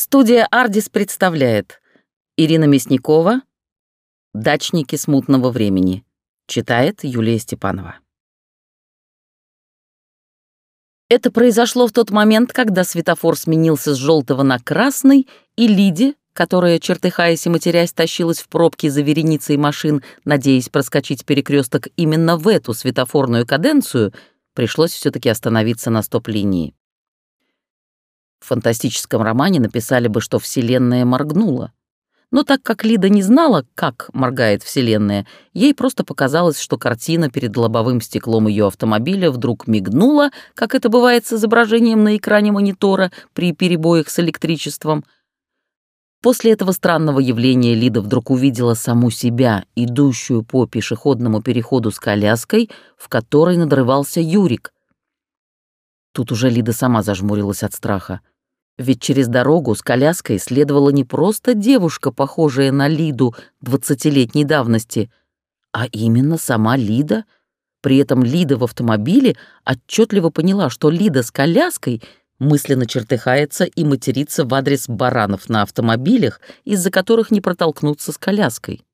Студия «Ардис» представляет Ирина Мясникова «Дачники смутного времени». Читает Юлия Степанова. Это произошло в тот момент, когда светофор сменился с желтого на красный, и Лиде, которая, чертыхаясь и матерясь, тащилась в пробке за вереницей машин, надеясь проскочить перекресток именно в эту светофорную каденцию, пришлось все таки остановиться на стоп-линии. В фантастическом романе написали бы, что Вселенная моргнула. Но так как Лида не знала, как моргает Вселенная, ей просто показалось, что картина перед лобовым стеклом ее автомобиля вдруг мигнула, как это бывает с изображением на экране монитора при перебоях с электричеством. После этого странного явления Лида вдруг увидела саму себя, идущую по пешеходному переходу с коляской, в которой надрывался Юрик. Тут уже Лида сама зажмурилась от страха. Ведь через дорогу с коляской следовала не просто девушка, похожая на Лиду двадцатилетней давности, а именно сама Лида. При этом Лида в автомобиле отчетливо поняла, что Лида с коляской мысленно чертыхается и матерится в адрес баранов на автомобилях, из-за которых не протолкнуться с коляской.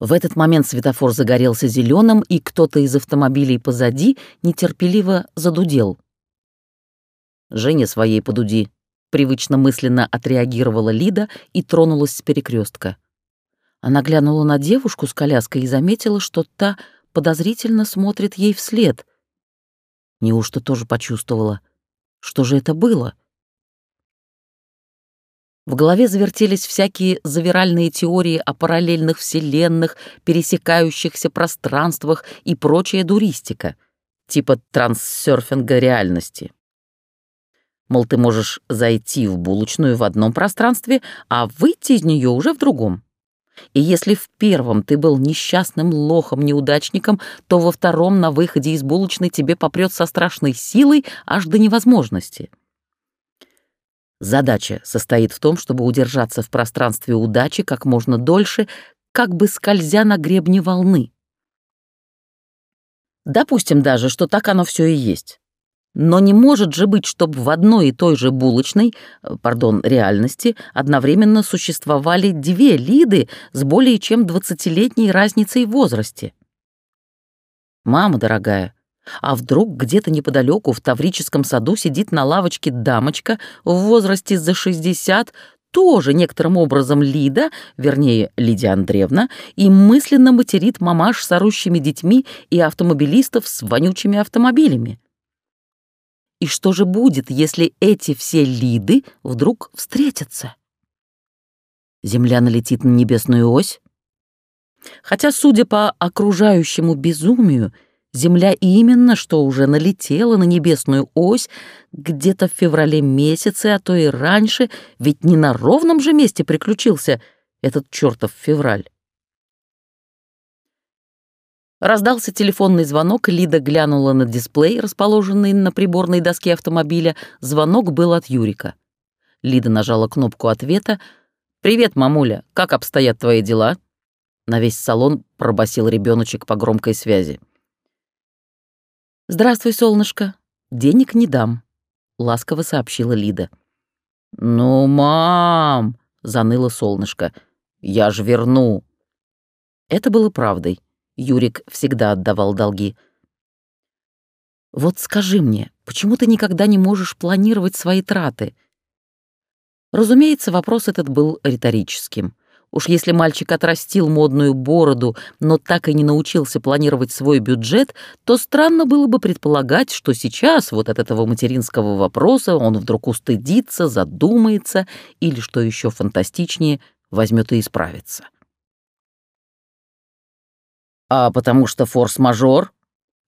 В этот момент светофор загорелся зеленым, и кто-то из автомобилей позади нетерпеливо задудел — Женя своей подуди. Привычно мысленно отреагировала Лида и тронулась с перекрестка. Она глянула на девушку с коляской и заметила, что та подозрительно смотрит ей вслед. Неужто тоже почувствовала? Что же это было? В голове завертелись всякие завиральные теории о параллельных вселенных, пересекающихся пространствах и прочая дуристика, типа транссерфинга реальности. Мол, ты можешь зайти в булочную в одном пространстве, а выйти из нее уже в другом. И если в первом ты был несчастным лохом-неудачником, то во втором на выходе из булочной тебе попрет со страшной силой аж до невозможности. Задача состоит в том, чтобы удержаться в пространстве удачи как можно дольше, как бы скользя на гребне волны. Допустим даже, что так оно все и есть. Но не может же быть, чтобы в одной и той же булочной, э, пардон, реальности одновременно существовали две Лиды с более чем двадцатилетней разницей в возрасте. Мама дорогая, а вдруг где-то неподалеку в Таврическом саду сидит на лавочке дамочка в возрасте за 60, тоже некоторым образом Лида, вернее, Лидия Андреевна, и мысленно материт мамаш с орущими детьми и автомобилистов с вонючими автомобилями. И что же будет, если эти все лиды вдруг встретятся? Земля налетит на небесную ось? Хотя, судя по окружающему безумию, Земля именно что уже налетела на небесную ось где-то в феврале месяце, а то и раньше, ведь не на ровном же месте приключился этот чертов февраль. Раздался телефонный звонок, Лида глянула на дисплей, расположенный на приборной доске автомобиля. Звонок был от Юрика. Лида нажала кнопку ответа. «Привет, мамуля, как обстоят твои дела?» На весь салон пробасил ребеночек по громкой связи. «Здравствуй, солнышко. Денег не дам», — ласково сообщила Лида. «Ну, мам!» — заныло солнышко. «Я ж верну». Это было правдой. Юрик всегда отдавал долги. «Вот скажи мне, почему ты никогда не можешь планировать свои траты?» Разумеется, вопрос этот был риторическим. Уж если мальчик отрастил модную бороду, но так и не научился планировать свой бюджет, то странно было бы предполагать, что сейчас вот от этого материнского вопроса он вдруг устыдится, задумается или, что еще фантастичнее, возьмет и исправится. А потому что форс-мажор?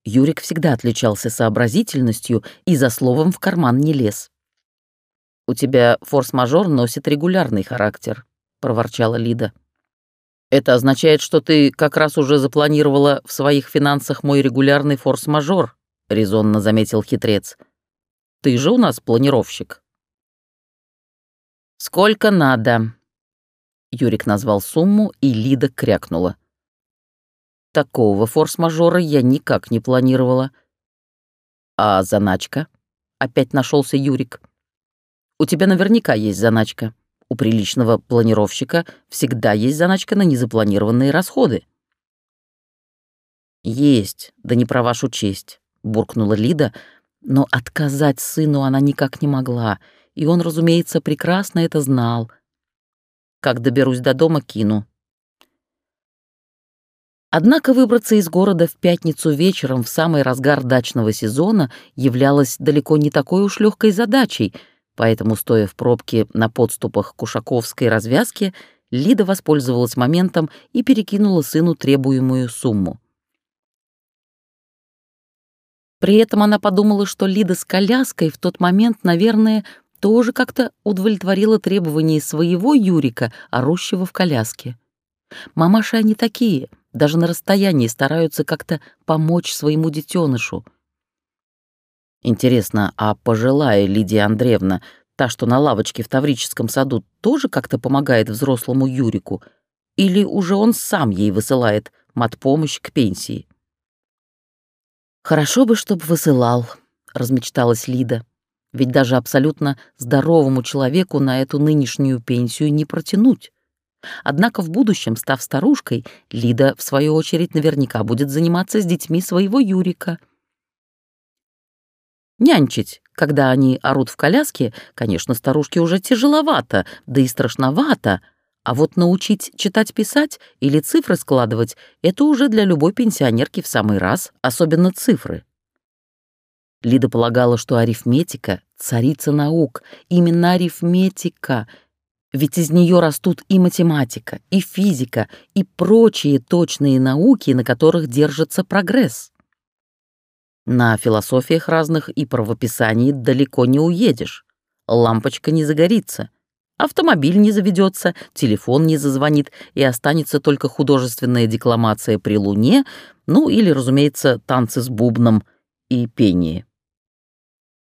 Юрик всегда отличался сообразительностью и за словом в карман не лез. «У тебя форс-мажор носит регулярный характер», — проворчала Лида. «Это означает, что ты как раз уже запланировала в своих финансах мой регулярный форс-мажор», — резонно заметил хитрец. «Ты же у нас планировщик». «Сколько надо?» Юрик назвал сумму, и Лида крякнула. Такого форс-мажора я никак не планировала. А заначка? Опять нашелся Юрик. У тебя наверняка есть заначка. У приличного планировщика всегда есть заначка на незапланированные расходы. «Есть, да не про вашу честь», — буркнула Лида, но отказать сыну она никак не могла, и он, разумеется, прекрасно это знал. «Как доберусь до дома, кину». Однако выбраться из города в пятницу вечером в самый разгар дачного сезона являлось далеко не такой уж легкой задачей, поэтому, стоя в пробке на подступах к Ушаковской развязке, Лида воспользовалась моментом и перекинула сыну требуемую сумму. При этом она подумала, что Лида с коляской в тот момент, наверное, тоже как-то удовлетворила требования своего Юрика, орущего в коляске. Мамаши они такие, даже на расстоянии стараются как-то помочь своему детенышу. Интересно, а пожилая Лидия Андреевна, та, что на лавочке в Таврическом саду, тоже как-то помогает взрослому Юрику? Или уже он сам ей высылает матпомощь к пенсии? «Хорошо бы, чтоб высылал», — размечталась Лида. «Ведь даже абсолютно здоровому человеку на эту нынешнюю пенсию не протянуть». Однако в будущем, став старушкой, Лида, в свою очередь, наверняка будет заниматься с детьми своего Юрика. Нянчить, когда они орут в коляске, конечно, старушке уже тяжеловато, да и страшновато, а вот научить читать-писать или цифры складывать — это уже для любой пенсионерки в самый раз, особенно цифры. Лида полагала, что арифметика — царица наук, именно арифметика, ведь из нее растут и математика, и физика, и прочие точные науки, на которых держится прогресс. На философиях разных и правописании далеко не уедешь. Лампочка не загорится — Автомобиль не заведется, телефон не зазвонит, и останется только художественная декламация при луне, ну или, разумеется, танцы с бубном и пение.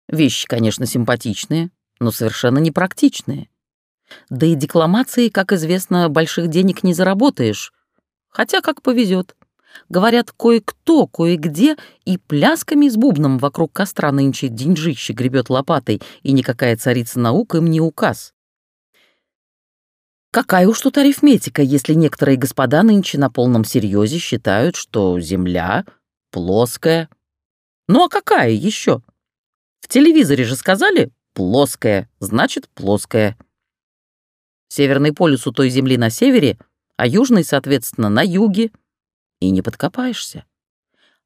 Вещи, конечно, симпатичные, но совершенно непрактичные. Да и декламации, как известно, больших денег не заработаешь. Хотя как повезет. Говорят, кое-кто, кое-где и плясками с бубном вокруг костра нынче деньжище гребет лопатой, и никакая царица наук им не указ. Какая уж тут арифметика, если некоторые господа нынче на полном серьезе считают, что Земля плоская. Ну а какая еще? В телевизоре же сказали «плоская», значит «плоская». Северный полюс у той Земли на севере, а южный, соответственно, на юге. И не подкопаешься.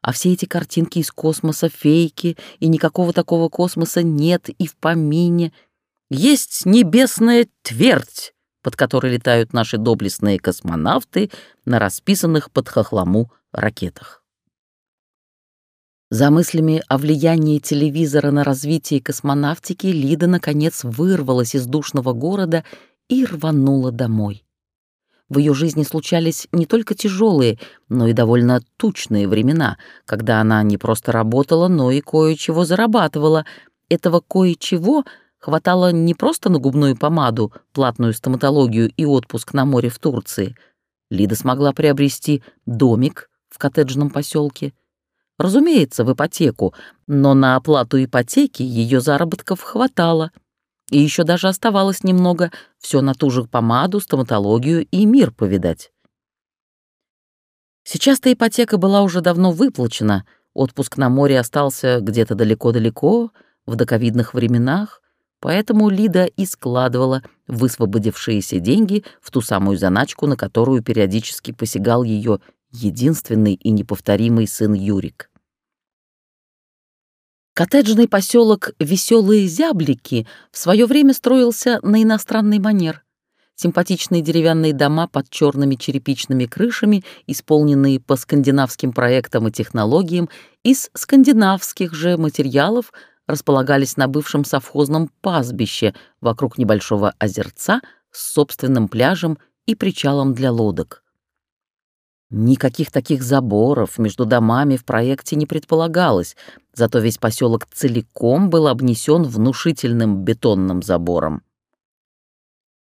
А все эти картинки из космоса — фейки, и никакого такого космоса нет и в помине. Есть небесная твердь, под которой летают наши доблестные космонавты на расписанных под хохлому ракетах. За мыслями о влиянии телевизора на развитие космонавтики Лида, наконец, вырвалась из душного города и рванула домой. В ее жизни случались не только тяжелые, но и довольно тучные времена, когда она не просто работала, но и кое-чего зарабатывала. Этого кое-чего — Хватало не просто на губную помаду, платную стоматологию и отпуск на море в Турции. Лида смогла приобрести домик в коттеджном поселке. Разумеется, в ипотеку, но на оплату ипотеки ее заработков хватало. И еще даже оставалось немного все на ту же помаду, стоматологию и мир повидать. Сейчас-то ипотека была уже давно выплачена, отпуск на море остался где-то далеко-далеко, в доковидных временах, Поэтому Лида и складывала высвободившиеся деньги в ту самую заначку, на которую периодически посягал ее единственный и неповторимый сын Юрик. Коттеджный поселок Веселые Зяблики в свое время строился на иностранный манер. Симпатичные деревянные дома под черными черепичными крышами, исполненные по скандинавским проектам и технологиям, из скандинавских же материалов — располагались на бывшем совхозном пастбище вокруг небольшого озерца с собственным пляжем и причалом для лодок. Никаких таких заборов между домами в проекте не предполагалось, зато весь поселок целиком был обнесен внушительным бетонным забором.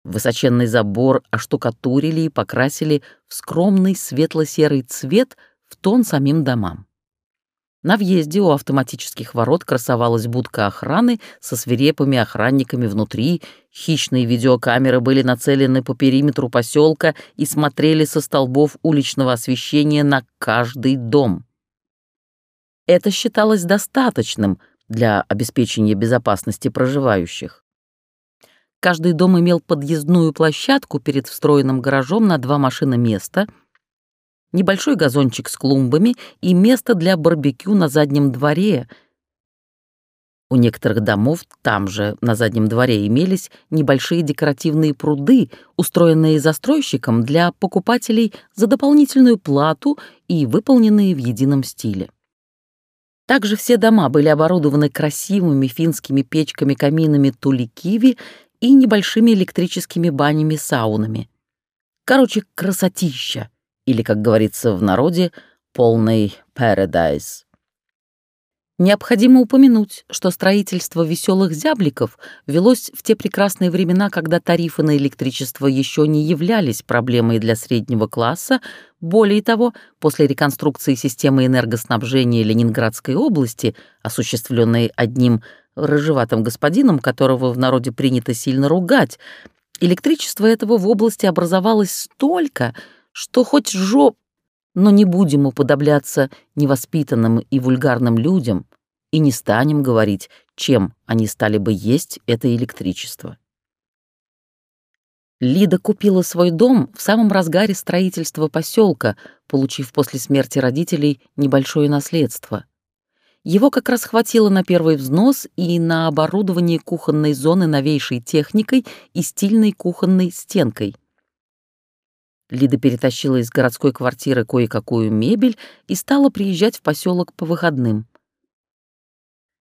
Высоченный забор оштукатурили и покрасили в скромный светло-серый цвет в тон самим домам. На въезде у автоматических ворот красовалась будка охраны со свирепыми охранниками внутри, хищные видеокамеры были нацелены по периметру поселка и смотрели со столбов уличного освещения на каждый дом. Это считалось достаточным для обеспечения безопасности проживающих. Каждый дом имел подъездную площадку перед встроенным гаражом на два машины места — небольшой газончик с клумбами и место для барбекю на заднем дворе. У некоторых домов там же, на заднем дворе, имелись небольшие декоративные пруды, устроенные застройщиком для покупателей за дополнительную плату и выполненные в едином стиле. Также все дома были оборудованы красивыми финскими печками-каминами туликиви и небольшими электрическими банями-саунами. Короче, красотища или, как говорится в народе, полный paradise. Необходимо упомянуть, что строительство веселых зябликов велось в те прекрасные времена, когда тарифы на электричество еще не являлись проблемой для среднего класса. Более того, после реконструкции системы энергоснабжения Ленинградской области, осуществленной одним рыжеватым господином, которого в народе принято сильно ругать, электричество этого в области образовалось столько, что хоть жоп, но не будем уподобляться невоспитанным и вульгарным людям и не станем говорить, чем они стали бы есть это электричество. Лида купила свой дом в самом разгаре строительства поселка, получив после смерти родителей небольшое наследство. Его как раз хватило на первый взнос и на оборудование кухонной зоны новейшей техникой и стильной кухонной стенкой — Лида перетащила из городской квартиры кое-какую мебель и стала приезжать в поселок по выходным.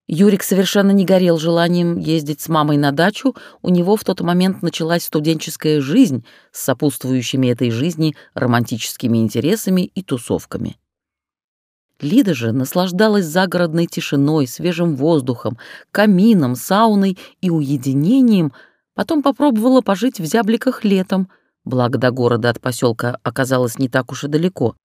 Юрик совершенно не горел желанием ездить с мамой на дачу, у него в тот момент началась студенческая жизнь с сопутствующими этой жизни романтическими интересами и тусовками. Лида же наслаждалась загородной тишиной, свежим воздухом, камином, сауной и уединением, потом попробовала пожить в зябликах летом — благо до города от поселка оказалось не так уж и далеко.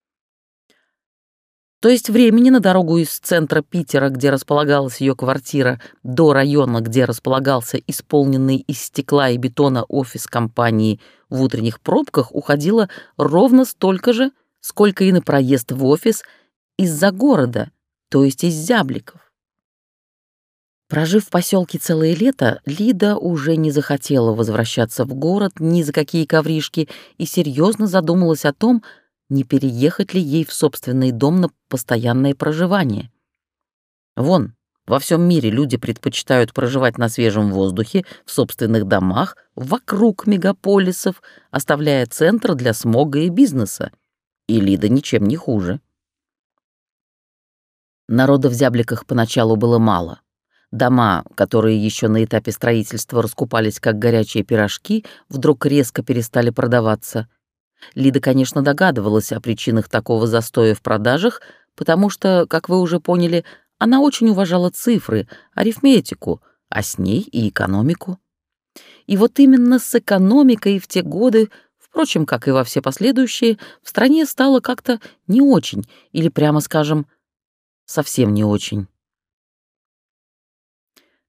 То есть времени на дорогу из центра Питера, где располагалась ее квартира, до района, где располагался исполненный из стекла и бетона офис компании в утренних пробках, уходило ровно столько же, сколько и на проезд в офис из-за города, то есть из зябликов. Прожив в поселке целое лето, Лида уже не захотела возвращаться в город ни за какие ковришки и серьезно задумалась о том, не переехать ли ей в собственный дом на постоянное проживание. Вон, во всем мире люди предпочитают проживать на свежем воздухе, в собственных домах, вокруг мегаполисов, оставляя центр для смога и бизнеса. И Лида ничем не хуже. Народа в зябликах поначалу было мало. Дома, которые еще на этапе строительства раскупались как горячие пирожки, вдруг резко перестали продаваться. Лида, конечно, догадывалась о причинах такого застоя в продажах, потому что, как вы уже поняли, она очень уважала цифры, арифметику, а с ней и экономику. И вот именно с экономикой в те годы, впрочем, как и во все последующие, в стране стало как-то не очень, или, прямо скажем, совсем не очень.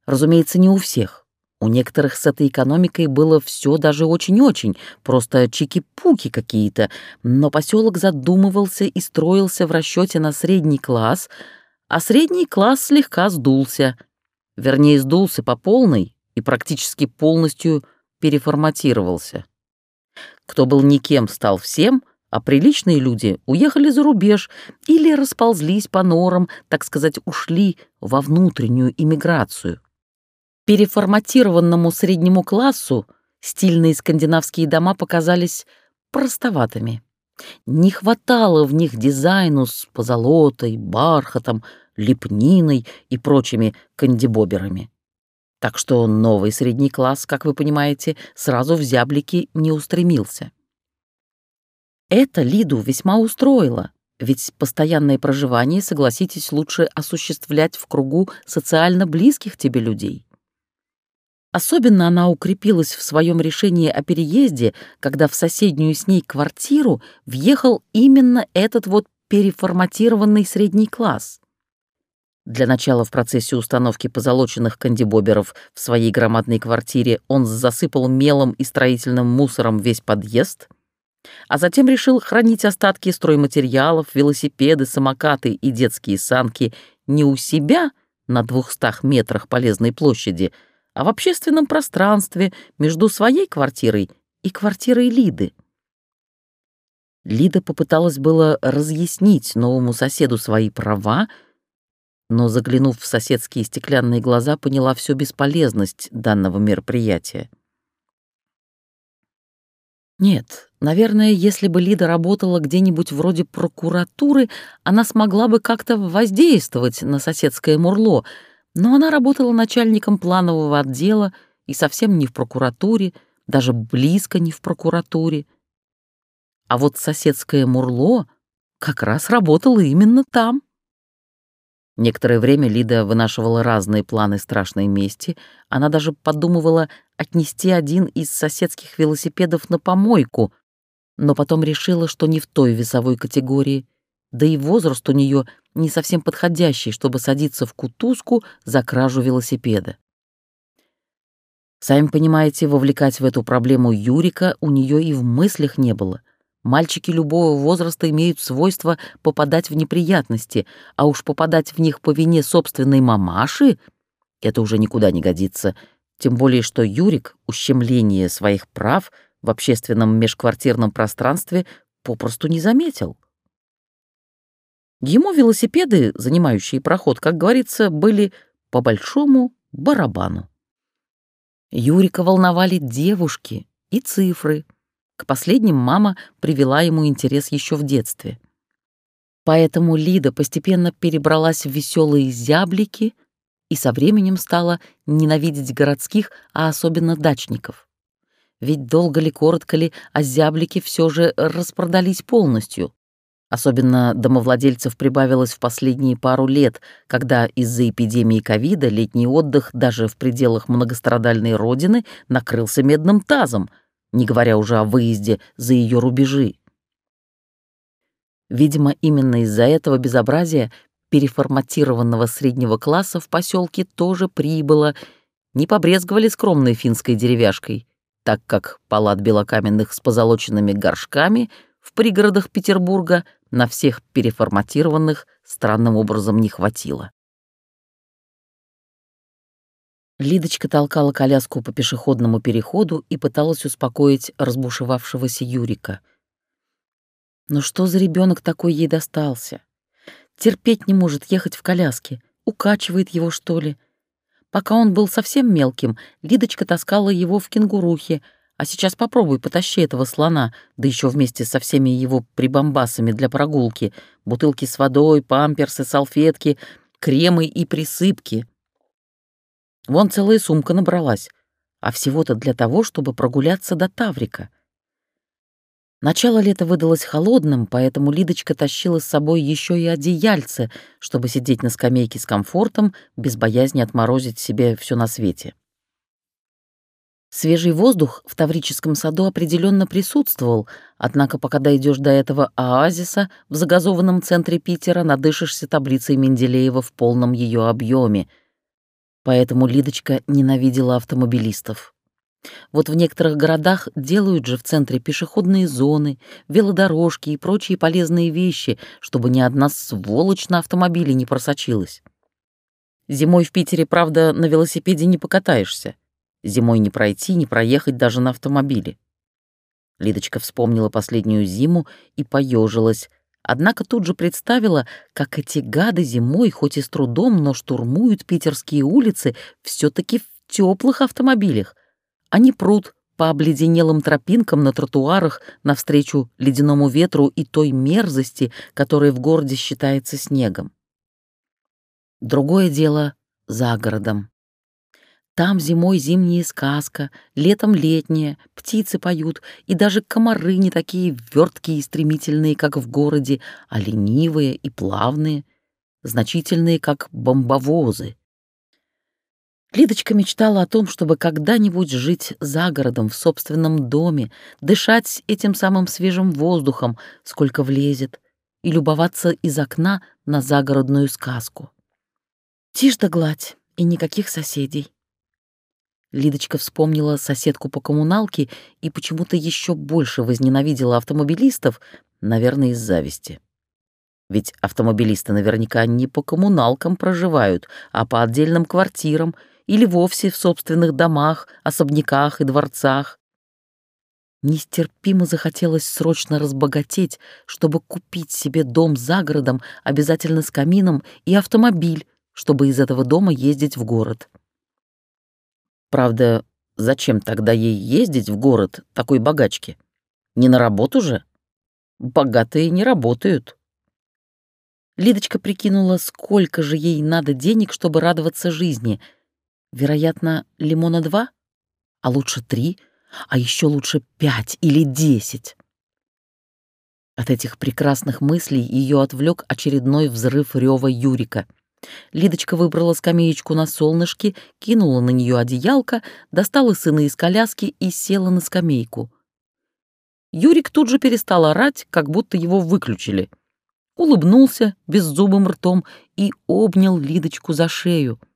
Разумеется, не у всех. У некоторых с этой экономикой было все даже очень-очень, просто чики-пуки какие-то, но поселок задумывался и строился в расчете на средний класс, а средний класс слегка сдулся. Вернее, сдулся по полной и практически полностью переформатировался. Кто был никем, стал всем, а приличные люди уехали за рубеж или расползлись по норам, так сказать, ушли во внутреннюю иммиграцию. Переформатированному среднему классу стильные скандинавские дома показались простоватыми. Не хватало в них дизайну с позолотой, бархатом, лепниной и прочими кандибоберами. Так что новый средний класс, как вы понимаете, сразу в зяблики не устремился. Это Лиду весьма устроило, ведь постоянное проживание, согласитесь, лучше осуществлять в кругу социально близких тебе людей. Особенно она укрепилась в своем решении о переезде, когда в соседнюю с ней квартиру въехал именно этот вот переформатированный средний класс. Для начала в процессе установки позолоченных кандибоберов в своей громадной квартире он засыпал мелом и строительным мусором весь подъезд, а затем решил хранить остатки стройматериалов, велосипеды, самокаты и детские санки не у себя на двухстах метрах полезной площади, а в общественном пространстве между своей квартирой и квартирой Лиды. Лида попыталась было разъяснить новому соседу свои права, но, заглянув в соседские стеклянные глаза, поняла всю бесполезность данного мероприятия. Нет, наверное, если бы Лида работала где-нибудь вроде прокуратуры, она смогла бы как-то воздействовать на соседское мурло, но она работала начальником планового отдела и совсем не в прокуратуре, даже близко не в прокуратуре. А вот соседское мурло как раз работало именно там. Некоторое время Лида вынашивала разные планы страшной мести. Она даже подумывала отнести один из соседских велосипедов на помойку, но потом решила, что не в той весовой категории, да и возраст у нее не совсем подходящий, чтобы садиться в кутузку за кражу велосипеда. Сами понимаете, вовлекать в эту проблему Юрика у нее и в мыслях не было — Мальчики любого возраста имеют свойство попадать в неприятности, а уж попадать в них по вине собственной мамаши — это уже никуда не годится. Тем более, что Юрик ущемление своих прав в общественном межквартирном пространстве попросту не заметил. Ему велосипеды, занимающие проход, как говорится, были по большому барабану. Юрика волновали девушки и цифры — к последним мама привела ему интерес еще в детстве. Поэтому Лида постепенно перебралась в веселые зяблики и со временем стала ненавидеть городских, а особенно дачников. Ведь долго ли, коротко ли, а зяблики все же распродались полностью. Особенно домовладельцев прибавилось в последние пару лет, когда из-за эпидемии ковида летний отдых даже в пределах многострадальной родины накрылся медным тазом — не говоря уже о выезде за ее рубежи. Видимо, именно из-за этого безобразия переформатированного среднего класса в поселке тоже прибыло, не побрезговали скромной финской деревяшкой, так как палат белокаменных с позолоченными горшками в пригородах Петербурга на всех переформатированных странным образом не хватило. Лидочка толкала коляску по пешеходному переходу и пыталась успокоить разбушевавшегося Юрика. Но что за ребенок такой ей достался? Терпеть не может ехать в коляске, укачивает его, что ли. Пока он был совсем мелким, Лидочка таскала его в кенгурухе, а сейчас попробуй потащи этого слона, да еще вместе со всеми его прибамбасами для прогулки, бутылки с водой, памперсы, салфетки, кремы и присыпки — Вон целая сумка набралась, а всего-то для того, чтобы прогуляться до Таврика. Начало лета выдалось холодным, поэтому Лидочка тащила с собой еще и одеяльце, чтобы сидеть на скамейке с комфортом, без боязни отморозить себе все на свете. Свежий воздух в Таврическом саду определенно присутствовал, однако пока дойдешь до этого оазиса в загазованном центре Питера, надышишься таблицей Менделеева в полном ее объеме — Поэтому Лидочка ненавидела автомобилистов. Вот в некоторых городах делают же в центре пешеходные зоны, велодорожки и прочие полезные вещи, чтобы ни одна сволочь на автомобиле не просочилась. Зимой в Питере, правда, на велосипеде не покатаешься. Зимой не пройти, не проехать даже на автомобиле. Лидочка вспомнила последнюю зиму и поежилась, Однако тут же представила, как эти гады зимой, хоть и с трудом, но штурмуют питерские улицы все таки в теплых автомобилях. Они прут по обледенелым тропинкам на тротуарах навстречу ледяному ветру и той мерзости, которая в городе считается снегом. Другое дело за городом. Там зимой зимняя сказка, летом летняя, птицы поют, и даже комары не такие верткие и стремительные, как в городе, а ленивые и плавные, значительные, как бомбовозы. Лидочка мечтала о том, чтобы когда-нибудь жить за городом, в собственном доме, дышать этим самым свежим воздухом, сколько влезет, и любоваться из окна на загородную сказку. Тишь да гладь, и никаких соседей. Лидочка вспомнила соседку по коммуналке и почему-то еще больше возненавидела автомобилистов, наверное, из зависти. Ведь автомобилисты наверняка не по коммуналкам проживают, а по отдельным квартирам или вовсе в собственных домах, особняках и дворцах. Нестерпимо захотелось срочно разбогатеть, чтобы купить себе дом за городом, обязательно с камином, и автомобиль, чтобы из этого дома ездить в город. Правда, зачем тогда ей ездить в город такой богачки? Не на работу же? Богатые не работают. Лидочка прикинула, сколько же ей надо денег, чтобы радоваться жизни. Вероятно, лимона два, а лучше три — а еще лучше пять или десять. От этих прекрасных мыслей ее отвлек очередной взрыв рева Юрика. Лидочка выбрала скамеечку на солнышке, кинула на нее одеялко, достала сына из коляски и села на скамейку. Юрик тут же перестал орать, как будто его выключили. Улыбнулся беззубым ртом и обнял Лидочку за шею —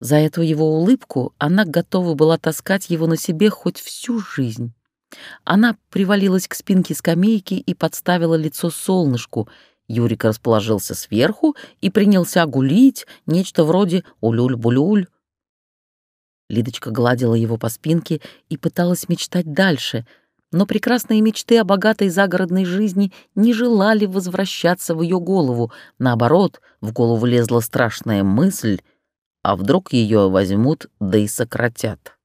за эту его улыбку она готова была таскать его на себе хоть всю жизнь. Она привалилась к спинке скамейки и подставила лицо солнышку. Юрик расположился сверху и принялся гулить, нечто вроде «улюль-булюль». Лидочка гладила его по спинке и пыталась мечтать дальше, но прекрасные мечты о богатой загородной жизни не желали возвращаться в ее голову. Наоборот, в голову лезла страшная мысль — а вдруг ее возьмут, да и сократят.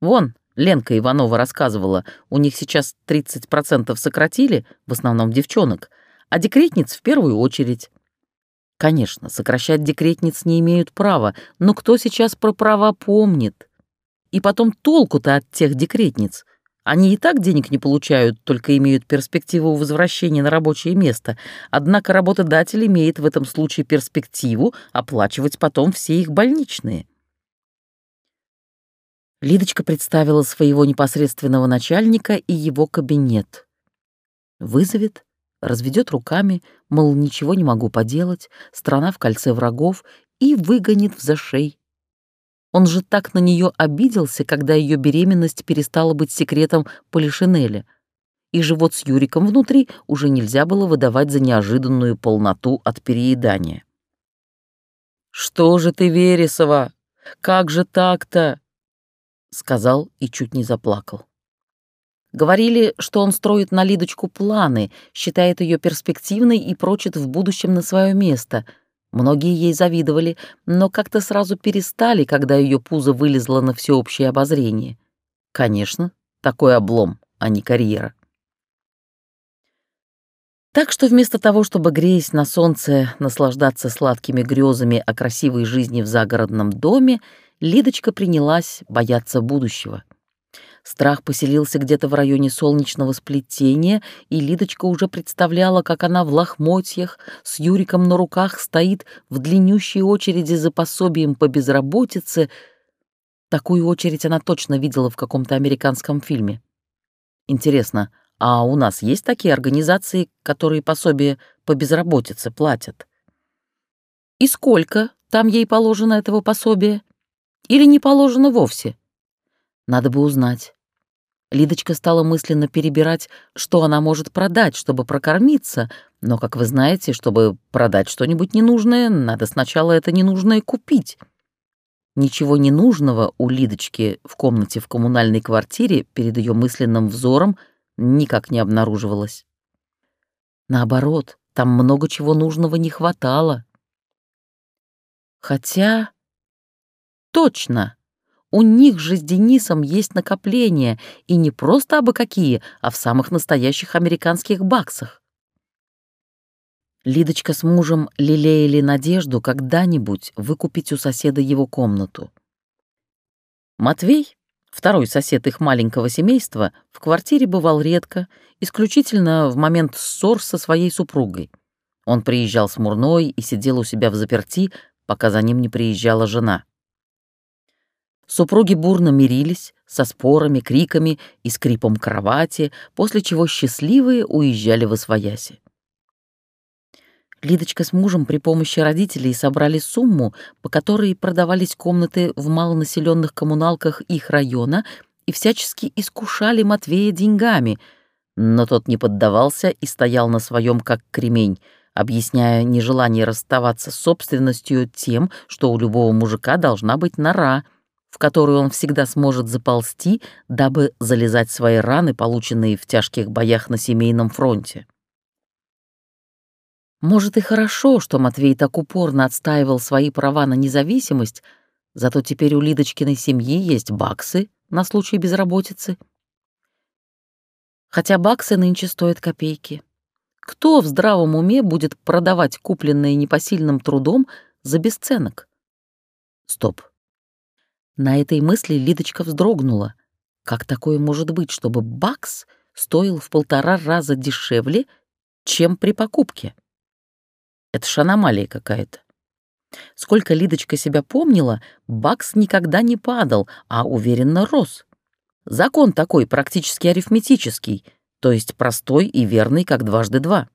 Вон, Ленка Иванова рассказывала, у них сейчас 30% сократили, в основном девчонок, а декретниц в первую очередь. Конечно, сокращать декретниц не имеют права, но кто сейчас про права помнит? И потом толку-то от тех декретниц? Они и так денег не получают, только имеют перспективу возвращения на рабочее место. Однако работодатель имеет в этом случае перспективу оплачивать потом все их больничные. Лидочка представила своего непосредственного начальника и его кабинет. Вызовет, разведет руками, мол, ничего не могу поделать, страна в кольце врагов, и выгонит в зашей. Он же так на нее обиделся, когда ее беременность перестала быть секретом Полишинеля. И живот с Юриком внутри уже нельзя было выдавать за неожиданную полноту от переедания. «Что же ты, Вересова? Как же так-то?» — сказал и чуть не заплакал. Говорили, что он строит на Лидочку планы, считает ее перспективной и прочит в будущем на свое место — Многие ей завидовали, но как-то сразу перестали, когда ее пузо вылезло на всеобщее обозрение. Конечно, такой облом, а не карьера. Так что вместо того, чтобы, греясь на солнце, наслаждаться сладкими грезами о красивой жизни в загородном доме, Лидочка принялась бояться будущего. Страх поселился где-то в районе солнечного сплетения, и Лидочка уже представляла, как она в лохмотьях с Юриком на руках стоит в длиннющей очереди за пособием по безработице. Такую очередь она точно видела в каком-то американском фильме. Интересно, а у нас есть такие организации, которые пособие по безработице платят? И сколько там ей положено этого пособия? Или не положено вовсе? Надо бы узнать. Лидочка стала мысленно перебирать, что она может продать, чтобы прокормиться, но, как вы знаете, чтобы продать что-нибудь ненужное, надо сначала это ненужное купить. Ничего ненужного у Лидочки в комнате в коммунальной квартире перед ее мысленным взором никак не обнаруживалось. Наоборот, там много чего нужного не хватало. Хотя... Точно! У них же с Денисом есть накопления, и не просто абы какие, а в самых настоящих американских баксах. Лидочка с мужем лелеяли надежду когда-нибудь выкупить у соседа его комнату. Матвей, второй сосед их маленького семейства, в квартире бывал редко, исключительно в момент ссор со своей супругой. Он приезжал с Мурной и сидел у себя в заперти, пока за ним не приезжала жена. Супруги бурно мирились, со спорами, криками и скрипом кровати, после чего счастливые уезжали в Освояси. Лидочка с мужем при помощи родителей собрали сумму, по которой продавались комнаты в малонаселенных коммуналках их района и всячески искушали Матвея деньгами, но тот не поддавался и стоял на своем как кремень, объясняя нежелание расставаться с собственностью тем, что у любого мужика должна быть нора, в которую он всегда сможет заползти, дабы залезать свои раны, полученные в тяжких боях на семейном фронте. Может, и хорошо, что Матвей так упорно отстаивал свои права на независимость, зато теперь у Лидочкиной семьи есть баксы на случай безработицы. Хотя баксы нынче стоят копейки. Кто в здравом уме будет продавать купленное непосильным трудом за бесценок? Стоп. На этой мысли Лидочка вздрогнула. Как такое может быть, чтобы бакс стоил в полтора раза дешевле, чем при покупке? Это ж аномалия какая-то. Сколько Лидочка себя помнила, бакс никогда не падал, а уверенно рос. Закон такой, практически арифметический, то есть простой и верный, как дважды два.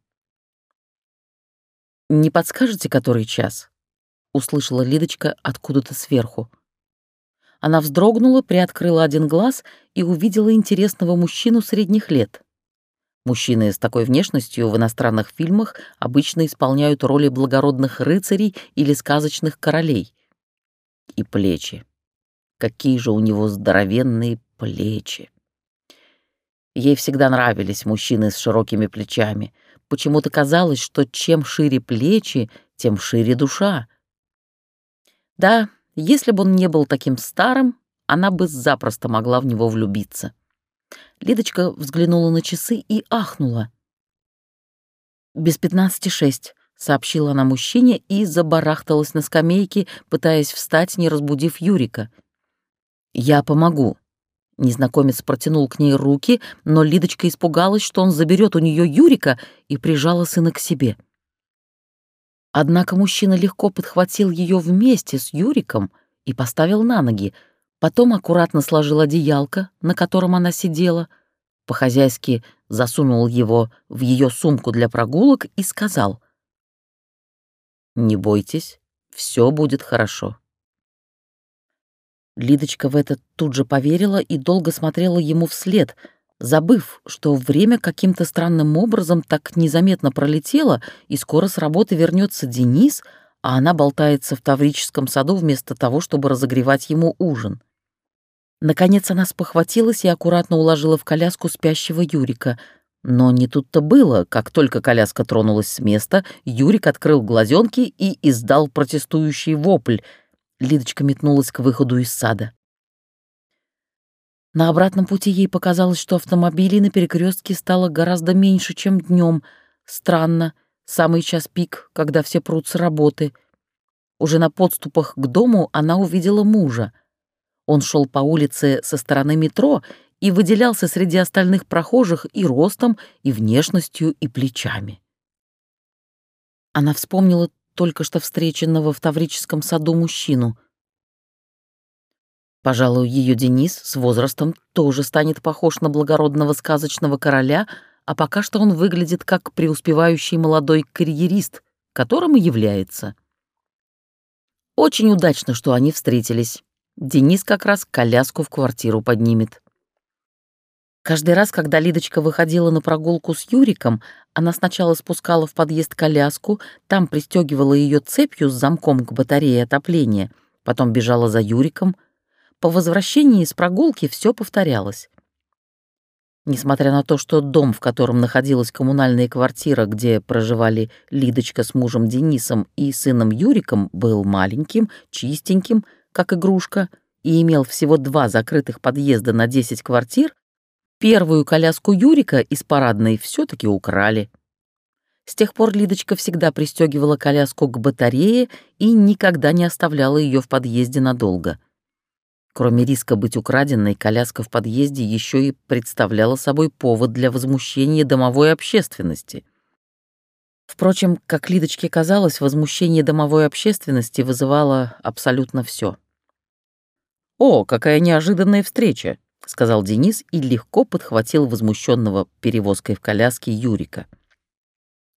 «Не подскажете, который час?» — услышала Лидочка откуда-то сверху. Она вздрогнула, приоткрыла один глаз и увидела интересного мужчину средних лет. Мужчины с такой внешностью в иностранных фильмах обычно исполняют роли благородных рыцарей или сказочных королей. И плечи. Какие же у него здоровенные плечи. Ей всегда нравились мужчины с широкими плечами. Почему-то казалось, что чем шире плечи, тем шире душа. Да, если бы он не был таким старым, она бы запросто могла в него влюбиться. Лидочка взглянула на часы и ахнула. «Без пятнадцати шесть», — сообщила она мужчине и забарахталась на скамейке, пытаясь встать, не разбудив Юрика. «Я помогу». Незнакомец протянул к ней руки, но Лидочка испугалась, что он заберет у нее Юрика и прижала сына к себе. Однако мужчина легко подхватил ее вместе с Юриком и поставил на ноги, Потом аккуратно сложил одеялко, на котором она сидела, по-хозяйски засунул его в ее сумку для прогулок и сказал «Не бойтесь, все будет хорошо». Лидочка в это тут же поверила и долго смотрела ему вслед, забыв, что время каким-то странным образом так незаметно пролетело, и скоро с работы вернется Денис, а она болтается в Таврическом саду вместо того, чтобы разогревать ему ужин. Наконец она спохватилась и аккуратно уложила в коляску спящего Юрика. Но не тут-то было. Как только коляска тронулась с места, Юрик открыл глазенки и издал протестующий вопль. Лидочка метнулась к выходу из сада. На обратном пути ей показалось, что автомобилей на перекрестке стало гораздо меньше, чем днем. Странно, самый час пик, когда все прут с работы. Уже на подступах к дому она увидела мужа — он шел по улице со стороны метро и выделялся среди остальных прохожих и ростом, и внешностью, и плечами. Она вспомнила только что встреченного в Таврическом саду мужчину. Пожалуй, ее Денис с возрастом тоже станет похож на благородного сказочного короля, а пока что он выглядит как преуспевающий молодой карьерист, которым и является. Очень удачно, что они встретились. Денис как раз коляску в квартиру поднимет. Каждый раз, когда Лидочка выходила на прогулку с Юриком, она сначала спускала в подъезд коляску, там пристегивала ее цепью с замком к батарее отопления, потом бежала за Юриком. По возвращении с прогулки все повторялось. Несмотря на то, что дом, в котором находилась коммунальная квартира, где проживали Лидочка с мужем Денисом и сыном Юриком, был маленьким, чистеньким, как игрушка, и имел всего два закрытых подъезда на 10 квартир, первую коляску Юрика из парадной все таки украли. С тех пор Лидочка всегда пристегивала коляску к батарее и никогда не оставляла ее в подъезде надолго. Кроме риска быть украденной, коляска в подъезде еще и представляла собой повод для возмущения домовой общественности. Впрочем, как Лидочке казалось, возмущение домовой общественности вызывало абсолютно все. «О, какая неожиданная встреча!» — сказал Денис и легко подхватил возмущенного перевозкой в коляске Юрика.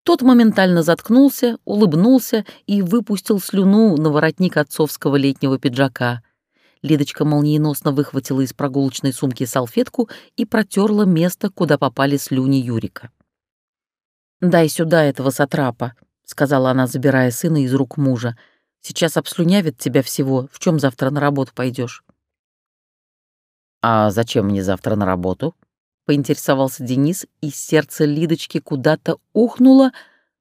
Тот моментально заткнулся, улыбнулся и выпустил слюну на воротник отцовского летнего пиджака. Лидочка молниеносно выхватила из прогулочной сумки салфетку и протерла место, куда попали слюни Юрика. «Дай сюда этого сатрапа», — сказала она, забирая сына из рук мужа. «Сейчас обслюнявит тебя всего. В чем завтра на работу пойдешь? «А зачем мне завтра на работу?» — поинтересовался Денис, и сердце Лидочки куда-то ухнуло,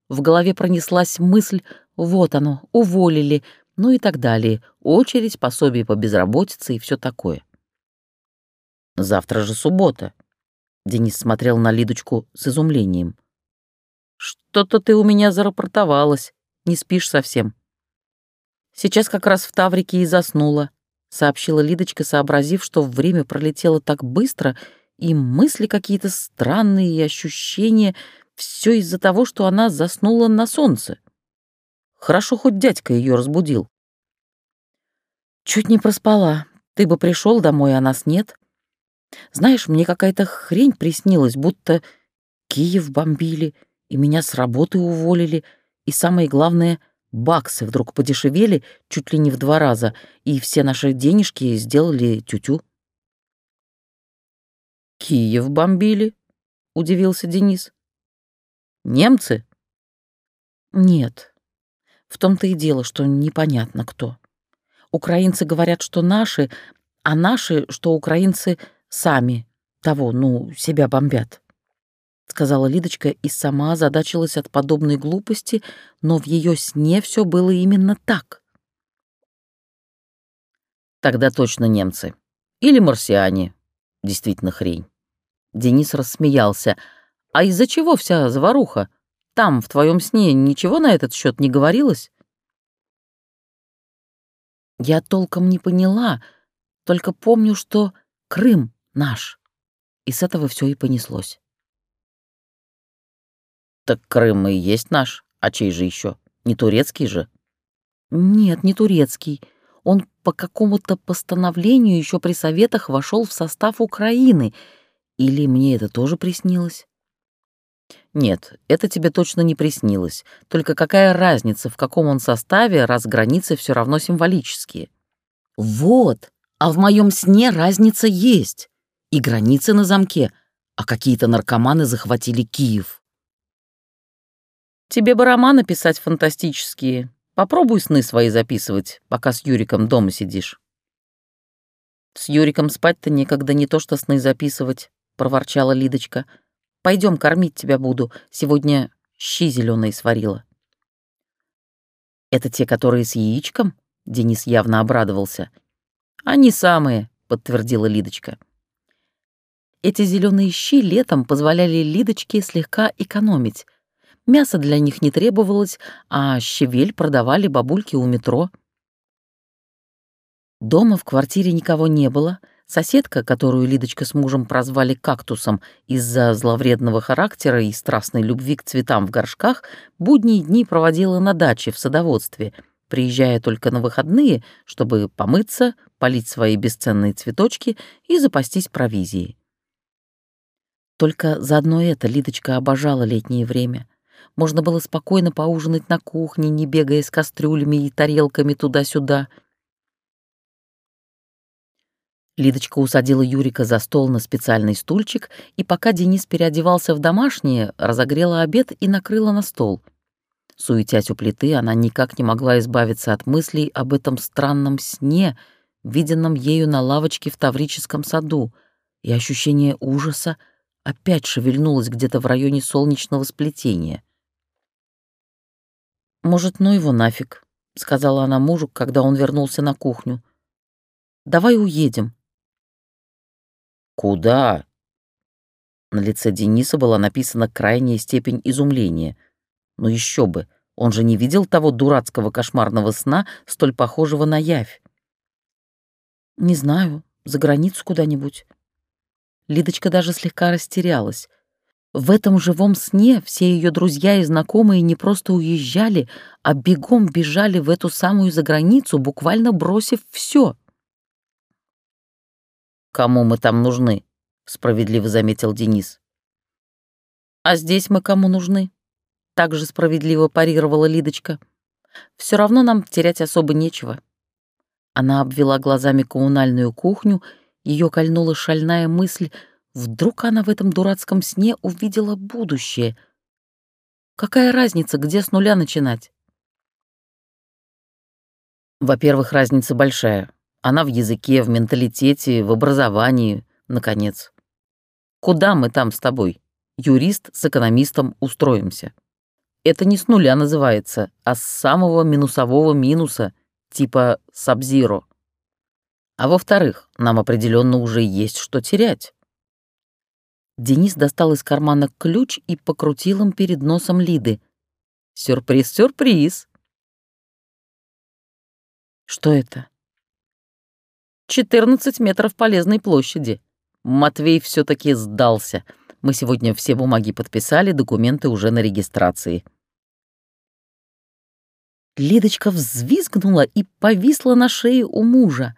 в голове пронеслась мысль «вот оно, уволили», ну и так далее, очередь, пособие по безработице и все такое. «Завтра же суббота», — Денис смотрел на Лидочку с изумлением. «Что-то ты у меня зарапортовалась, не спишь совсем». «Сейчас как раз в Таврике и заснула», — сообщила Лидочка, сообразив, что время пролетело так быстро, и мысли какие-то странные, и ощущения — все из-за того, что она заснула на солнце. Хорошо, хоть дядька ее разбудил. Чуть не проспала. Ты бы пришел домой, а нас нет. Знаешь, мне какая-то хрень приснилась, будто Киев бомбили, и меня с работы уволили, и самое главное, баксы вдруг подешевели чуть ли не в два раза, и все наши денежки сделали тютю. «Киев бомбили?» — удивился Денис. «Немцы?» «Нет, в том-то и дело, что непонятно кто. Украинцы говорят, что наши, а наши, что украинцы сами того, ну, себя бомбят. Сказала Лидочка и сама озадачилась от подобной глупости, но в ее сне все было именно так. Тогда точно немцы. Или марсиане. Действительно хрень. Денис рассмеялся. А из-за чего вся заваруха? Там, в твоем сне, ничего на этот счет не говорилось? Я толком не поняла, только помню, что Крым наш. И с этого все и понеслось. Так Крым и есть наш, а чей же еще? Не турецкий же? Нет, не турецкий. Он по какому-то постановлению еще при советах вошел в состав Украины. Или мне это тоже приснилось? Нет, это тебе точно не приснилось. Только какая разница, в каком он составе, раз границы все равно символические? Вот, а в моем сне разница есть. И границы на замке, а какие-то наркоманы захватили Киев. Тебе бы романы писать фантастические. Попробуй сны свои записывать, пока с Юриком дома сидишь. С Юриком спать-то некогда не то что сны записывать, проворчала Лидочка. — Пойдем, кормить тебя буду. Сегодня щи зеленые сварила». «Это те, которые с яичком?» — Денис явно обрадовался. «Они самые», — подтвердила Лидочка. Эти зеленые щи летом позволяли Лидочке слегка экономить. Мясо для них не требовалось, а щавель продавали бабульки у метро. Дома в квартире никого не было — Соседка, которую Лидочка с мужем прозвали «кактусом» из-за зловредного характера и страстной любви к цветам в горшках, будние дни проводила на даче в садоводстве, приезжая только на выходные, чтобы помыться, полить свои бесценные цветочки и запастись провизией. Только заодно это Лидочка обожала летнее время. Можно было спокойно поужинать на кухне, не бегая с кастрюлями и тарелками туда-сюда — Лидочка усадила Юрика за стол на специальный стульчик, и пока Денис переодевался в домашнее, разогрела обед и накрыла на стол. Суетясь у плиты, она никак не могла избавиться от мыслей об этом странном сне, виденном ею на лавочке в Таврическом саду, и ощущение ужаса опять шевельнулось где-то в районе солнечного сплетения. «Может, ну его нафиг», — сказала она мужу, когда он вернулся на кухню. «Давай уедем. «Куда?» На лице Дениса была написана крайняя степень изумления. Но еще бы, он же не видел того дурацкого кошмарного сна, столь похожего на явь. «Не знаю, за границу куда-нибудь». Лидочка даже слегка растерялась. В этом живом сне все ее друзья и знакомые не просто уезжали, а бегом бежали в эту самую заграницу, буквально бросив все. «Кому мы там нужны?» — справедливо заметил Денис. «А здесь мы кому нужны?» также справедливо парировала Лидочка. Все равно нам терять особо нечего. Она обвела глазами коммунальную кухню, ее кольнула шальная мысль, вдруг она в этом дурацком сне увидела будущее. Какая разница, где с нуля начинать? Во-первых, разница большая. Она в языке, в менталитете, в образовании, наконец. Куда мы там с тобой, юрист с экономистом, устроимся? Это не с нуля называется, а с самого минусового минуса, типа Сабзиро. А во-вторых, нам определенно уже есть что терять. Денис достал из кармана ключ и покрутил им перед носом Лиды. Сюрприз-сюрприз. Что это? 14 метров полезной площади. Матвей все таки сдался. Мы сегодня все бумаги подписали, документы уже на регистрации. Лидочка взвизгнула и повисла на шее у мужа.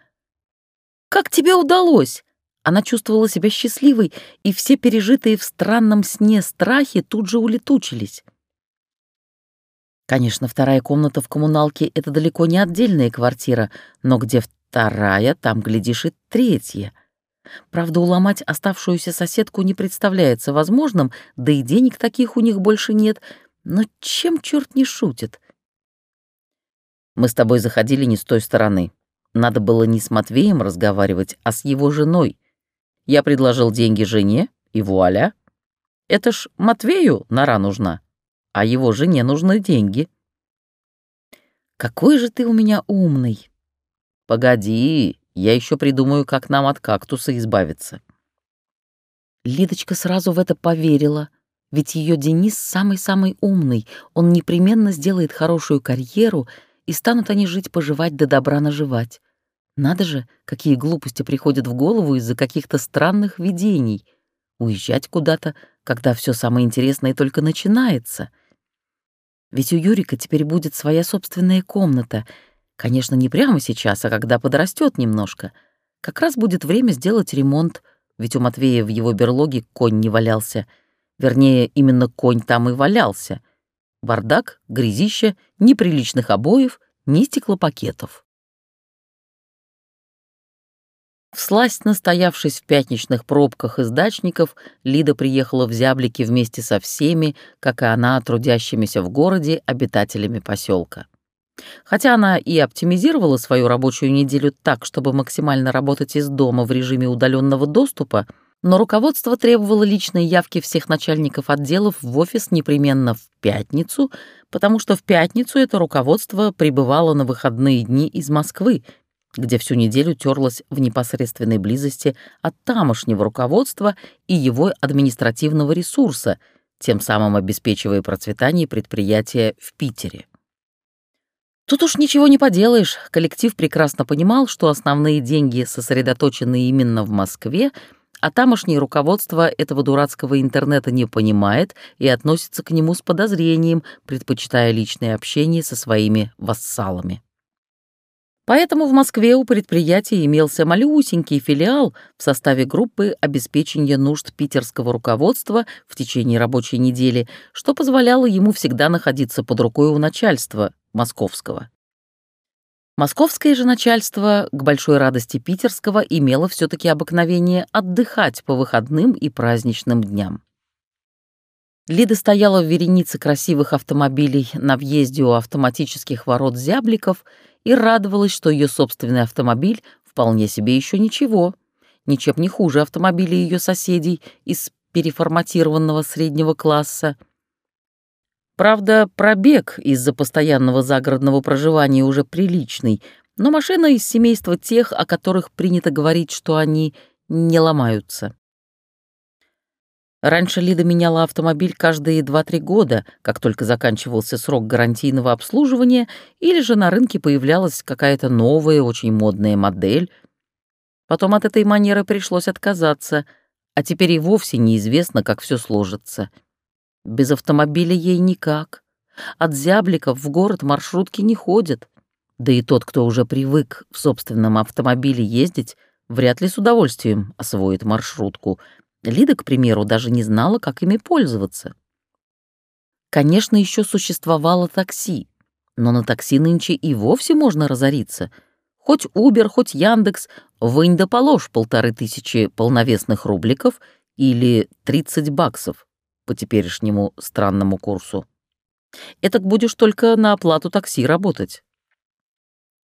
«Как тебе удалось?» Она чувствовала себя счастливой, и все пережитые в странном сне страхи тут же улетучились. Конечно, вторая комната в коммуналке — это далеко не отдельная квартира, но где вторая, там, глядишь, и третья. Правда, уломать оставшуюся соседку не представляется возможным, да и денег таких у них больше нет. Но чем черт не шутит? Мы с тобой заходили не с той стороны. Надо было не с Матвеем разговаривать, а с его женой. Я предложил деньги жене, и вуаля. Это ж Матвею нора нужна а его жене нужны деньги. Какой же ты у меня умный. Погоди, я еще придумаю, как нам от кактуса избавиться. Лидочка сразу в это поверила, ведь ее Денис самый-самый умный, он непременно сделает хорошую карьеру, и станут они жить-поживать да добра наживать. Надо же, какие глупости приходят в голову из-за каких-то странных видений. Уезжать куда-то, когда все самое интересное только начинается — ведь у Юрика теперь будет своя собственная комната. Конечно, не прямо сейчас, а когда подрастет немножко. Как раз будет время сделать ремонт, ведь у Матвея в его берлоге конь не валялся. Вернее, именно конь там и валялся. Бардак, грязище, неприличных обоев, ни стеклопакетов. Всласть настоявшись в пятничных пробках из дачников, Лида приехала в Зяблики вместе со всеми, как и она, трудящимися в городе, обитателями поселка. Хотя она и оптимизировала свою рабочую неделю так, чтобы максимально работать из дома в режиме удаленного доступа, но руководство требовало личной явки всех начальников отделов в офис непременно в пятницу, потому что в пятницу это руководство прибывало на выходные дни из Москвы, где всю неделю терлась в непосредственной близости от тамошнего руководства и его административного ресурса, тем самым обеспечивая процветание предприятия в Питере. Тут уж ничего не поделаешь, коллектив прекрасно понимал, что основные деньги сосредоточены именно в Москве, а тамошнее руководство этого дурацкого интернета не понимает и относится к нему с подозрением, предпочитая личное общение со своими вассалами. Поэтому в Москве у предприятия имелся малюсенький филиал в составе группы обеспечения нужд питерского руководства в течение рабочей недели, что позволяло ему всегда находиться под рукой у начальства московского. Московское же начальство, к большой радости питерского, имело все таки обыкновение отдыхать по выходным и праздничным дням. Лида стояла в веренице красивых автомобилей на въезде у автоматических ворот зябликов — и радовалась, что ее собственный автомобиль вполне себе еще ничего, ничем не хуже автомобиля ее соседей из переформатированного среднего класса. Правда, пробег из-за постоянного загородного проживания уже приличный, но машина из семейства тех, о которых принято говорить, что они не ломаются. Раньше Лида меняла автомобиль каждые 2-3 года, как только заканчивался срок гарантийного обслуживания, или же на рынке появлялась какая-то новая, очень модная модель. Потом от этой манеры пришлось отказаться, а теперь и вовсе неизвестно, как все сложится. Без автомобиля ей никак. От зябликов в город маршрутки не ходят. Да и тот, кто уже привык в собственном автомобиле ездить, вряд ли с удовольствием освоит маршрутку — Лида, к примеру, даже не знала, как ими пользоваться. Конечно, еще существовало такси, но на такси нынче и вовсе можно разориться. Хоть Убер, хоть Яндекс, вынь да положь полторы тысячи полновесных рубликов или 30 баксов по теперешнему странному курсу. Этак будешь только на оплату такси работать.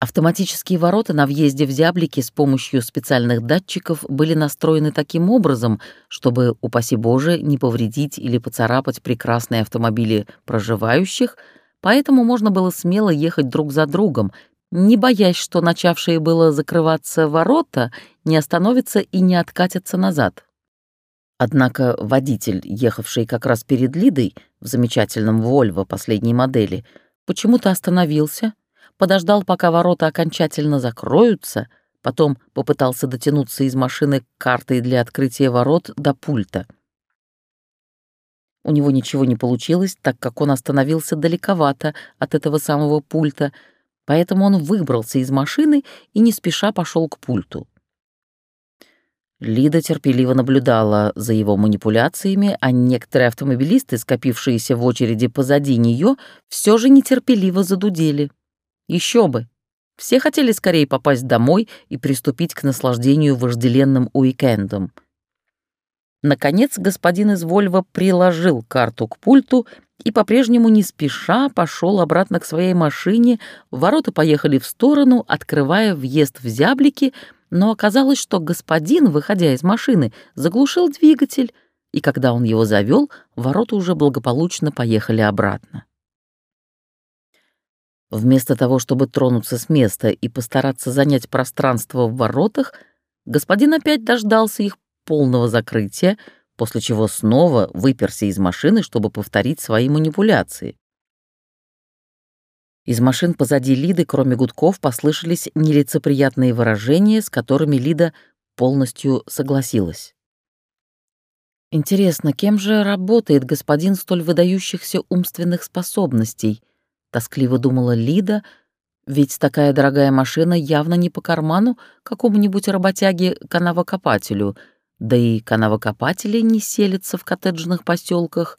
Автоматические ворота на въезде в зяблики с помощью специальных датчиков были настроены таким образом, чтобы, упаси Боже, не повредить или поцарапать прекрасные автомобили проживающих, поэтому можно было смело ехать друг за другом, не боясь, что начавшие было закрываться ворота не остановятся и не откатятся назад. Однако водитель, ехавший как раз перед Лидой в замечательном «Вольво» последней модели, почему-то остановился — подождал, пока ворота окончательно закроются, потом попытался дотянуться из машины картой для открытия ворот до пульта. У него ничего не получилось, так как он остановился далековато от этого самого пульта, поэтому он выбрался из машины и не спеша пошел к пульту. Лида терпеливо наблюдала за его манипуляциями, а некоторые автомобилисты, скопившиеся в очереди позади нее, все же нетерпеливо задудели. Еще бы. Все хотели скорее попасть домой и приступить к наслаждению вожделенным уикендом. Наконец господин из Вольва приложил карту к пульту и по-прежнему не спеша пошел обратно к своей машине, ворота поехали в сторону, открывая въезд в зяблики, но оказалось, что господин, выходя из машины, заглушил двигатель, и когда он его завел, ворота уже благополучно поехали обратно. Вместо того, чтобы тронуться с места и постараться занять пространство в воротах, господин опять дождался их полного закрытия, после чего снова выперся из машины, чтобы повторить свои манипуляции. Из машин позади Лиды, кроме гудков, послышались нелицеприятные выражения, с которыми Лида полностью согласилась. Интересно, кем же работает господин столь выдающихся умственных способностей —— тоскливо думала Лида, ведь такая дорогая машина явно не по карману какому-нибудь работяге-канавокопателю, да и канавокопатели не селятся в коттеджных поселках.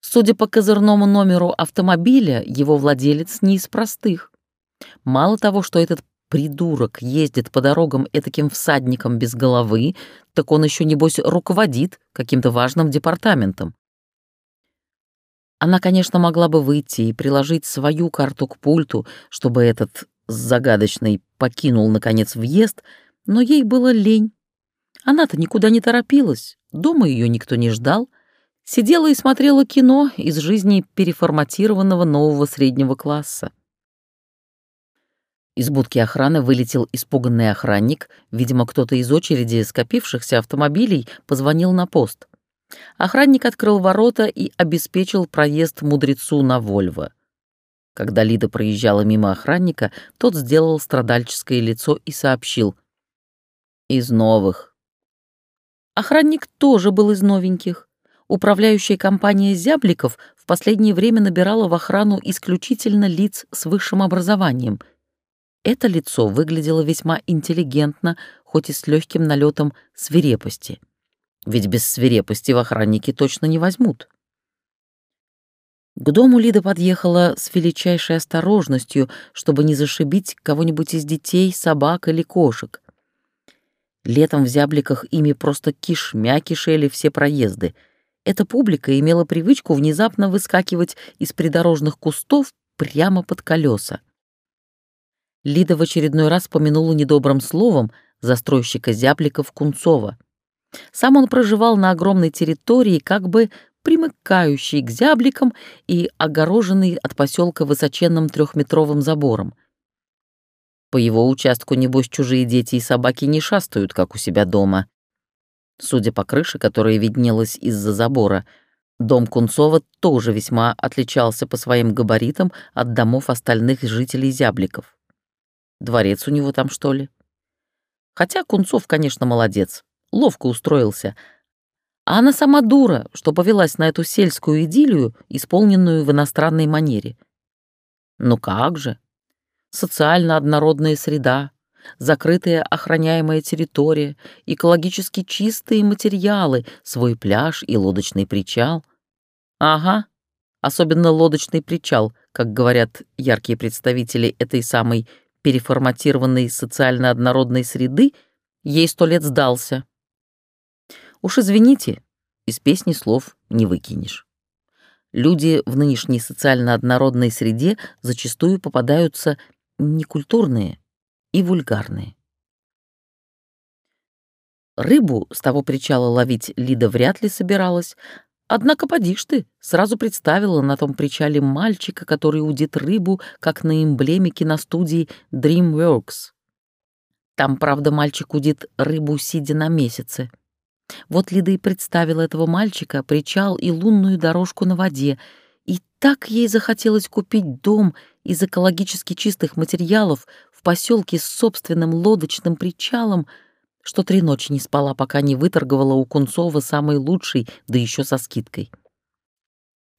Судя по козырному номеру автомобиля, его владелец не из простых. Мало того, что этот придурок ездит по дорогам этаким всадником без головы, так он еще, небось, руководит каким-то важным департаментом. Она, конечно, могла бы выйти и приложить свою карту к пульту, чтобы этот загадочный покинул, наконец, въезд, но ей было лень. Она-то никуда не торопилась, дома ее никто не ждал, сидела и смотрела кино из жизни переформатированного нового среднего класса. Из будки охраны вылетел испуганный охранник, видимо, кто-то из очереди скопившихся автомобилей позвонил на пост. Охранник открыл ворота и обеспечил проезд мудрецу на Вольво. Когда Лида проезжала мимо охранника, тот сделал страдальческое лицо и сообщил. «Из новых». Охранник тоже был из новеньких. Управляющая компания «Зябликов» в последнее время набирала в охрану исключительно лиц с высшим образованием. Это лицо выглядело весьма интеллигентно, хоть и с легким налетом свирепости ведь без свирепости в охранники точно не возьмут. К дому Лида подъехала с величайшей осторожностью, чтобы не зашибить кого-нибудь из детей, собак или кошек. Летом в зябликах ими просто кишмя кишели все проезды. Эта публика имела привычку внезапно выскакивать из придорожных кустов прямо под колеса. Лида в очередной раз помянула недобрым словом застройщика зябликов Кунцова — сам он проживал на огромной территории, как бы примыкающей к зябликам и огороженной от поселка высоченным трехметровым забором. По его участку, небось, чужие дети и собаки не шастают, как у себя дома. Судя по крыше, которая виднелась из-за забора, дом Кунцова тоже весьма отличался по своим габаритам от домов остальных жителей зябликов. Дворец у него там, что ли? Хотя Кунцов, конечно, молодец ловко устроился. А она сама дура, что повелась на эту сельскую идиллию, исполненную в иностранной манере. Ну как же? Социально однородная среда, закрытая охраняемая территория, экологически чистые материалы, свой пляж и лодочный причал. Ага, особенно лодочный причал, как говорят яркие представители этой самой переформатированной социально однородной среды, ей сто лет сдался. Уж извините, из песни слов не выкинешь. Люди в нынешней социально однородной среде зачастую попадаются некультурные и вульгарные. Рыбу с того причала ловить Лида вряд ли собиралась, однако поди ж ты, сразу представила на том причале мальчика, который удит рыбу, как на эмблеме киностудии DreamWorks. Там, правда, мальчик удит рыбу, сидя на месяце. Вот Лида и представила этого мальчика, причал и лунную дорожку на воде, и так ей захотелось купить дом из экологически чистых материалов в поселке с собственным лодочным причалом, что три ночи не спала, пока не выторговала у Кунцова самый лучший, да еще со скидкой.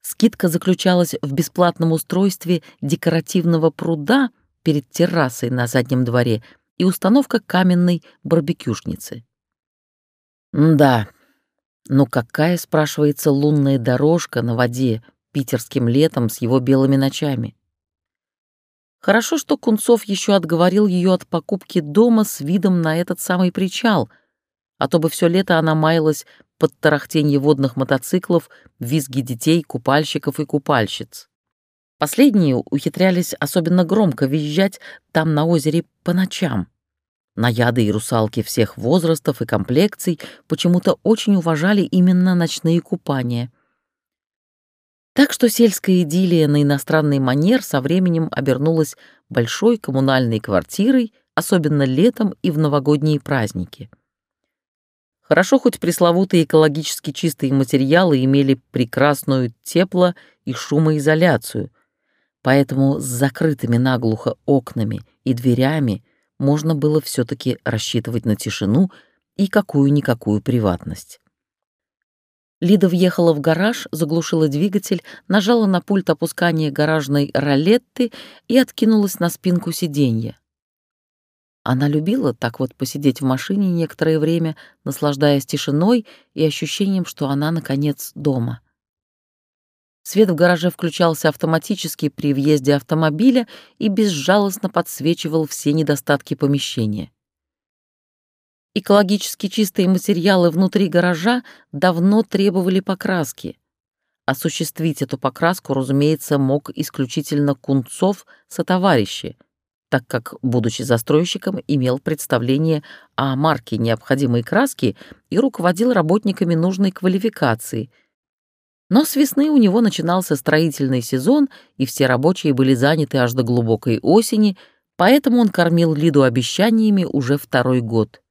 Скидка заключалась в бесплатном устройстве декоративного пруда перед террасой на заднем дворе и установка каменной барбекюшницы. Да, ну какая, спрашивается, лунная дорожка на воде питерским летом с его белыми ночами? Хорошо, что Кунцов еще отговорил ее от покупки дома с видом на этот самый причал, а то бы все лето она маялась под тарахтенье водных мотоциклов, визги детей, купальщиков и купальщиц. Последние ухитрялись особенно громко визжать там на озере по ночам. Наяды и русалки всех возрастов и комплекций почему-то очень уважали именно ночные купания. Так что сельская идиллия на иностранный манер со временем обернулась большой коммунальной квартирой, особенно летом и в новогодние праздники. Хорошо, хоть пресловутые экологически чистые материалы имели прекрасную тепло- и шумоизоляцию, поэтому с закрытыми наглухо окнами и дверями можно было все таки рассчитывать на тишину и какую-никакую приватность. Лида въехала в гараж, заглушила двигатель, нажала на пульт опускания гаражной ролетты и откинулась на спинку сиденья. Она любила так вот посидеть в машине некоторое время, наслаждаясь тишиной и ощущением, что она, наконец, дома. Свет в гараже включался автоматически при въезде автомобиля и безжалостно подсвечивал все недостатки помещения. Экологически чистые материалы внутри гаража давно требовали покраски. Осуществить эту покраску, разумеется, мог исключительно Кунцов сотоварищи, так как, будучи застройщиком, имел представление о марке необходимой краски и руководил работниками нужной квалификации — но с весны у него начинался строительный сезон, и все рабочие были заняты аж до глубокой осени, поэтому он кормил Лиду обещаниями уже второй год.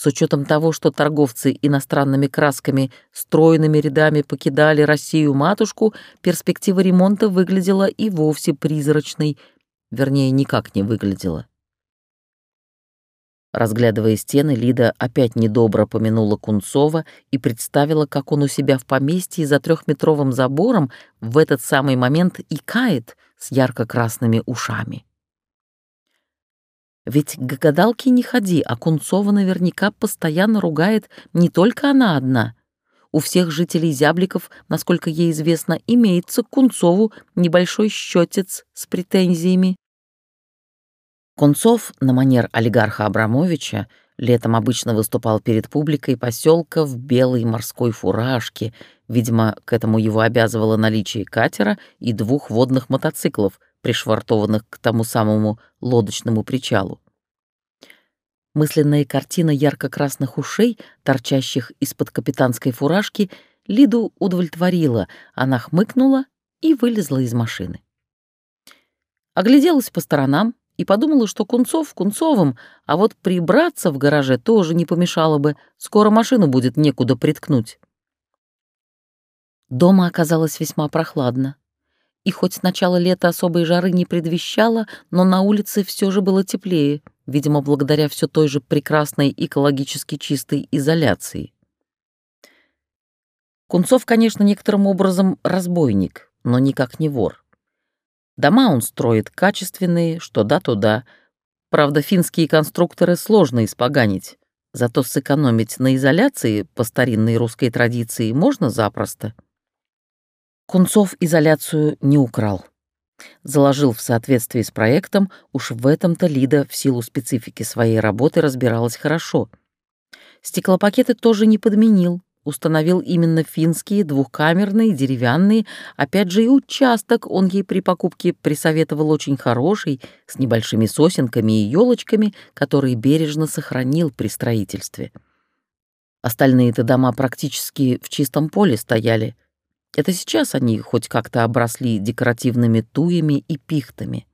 С учетом того, что торговцы иностранными красками стройными рядами покидали Россию-матушку, перспектива ремонта выглядела и вовсе призрачной, вернее, никак не выглядела. Разглядывая стены, Лида опять недобро помянула Кунцова и представила, как он у себя в поместье за трехметровым забором в этот самый момент икает с ярко-красными ушами. Ведь к гадалке не ходи, а Кунцова наверняка постоянно ругает не только она одна. У всех жителей зябликов, насколько ей известно, имеется к Кунцову небольшой счетец с претензиями. Кунцов, на манер олигарха Абрамовича, летом обычно выступал перед публикой поселка в белой морской фуражке. Видимо, к этому его обязывало наличие катера и двух водных мотоциклов, пришвартованных к тому самому лодочному причалу. Мысленная картина ярко-красных ушей, торчащих из-под капитанской фуражки, Лиду удовлетворила. Она хмыкнула и вылезла из машины. Огляделась по сторонам, и подумала, что Кунцов Кунцовым, а вот прибраться в гараже тоже не помешало бы, скоро машину будет некуда приткнуть. Дома оказалось весьма прохладно. И хоть с начала лета особой жары не предвещало, но на улице все же было теплее, видимо, благодаря все той же прекрасной экологически чистой изоляции. Кунцов, конечно, некоторым образом разбойник, но никак не вор. Дома он строит качественные, что да, то да. Правда, финские конструкторы сложно испоганить. Зато сэкономить на изоляции по старинной русской традиции можно запросто. Кунцов изоляцию не украл. Заложил в соответствии с проектом, уж в этом-то Лида в силу специфики своей работы разбиралась хорошо. Стеклопакеты тоже не подменил, установил именно финские, двухкамерные, деревянные. Опять же и участок он ей при покупке присоветовал очень хороший, с небольшими сосенками и елочками, которые бережно сохранил при строительстве. Остальные-то дома практически в чистом поле стояли. Это сейчас они хоть как-то обросли декоративными туями и пихтами.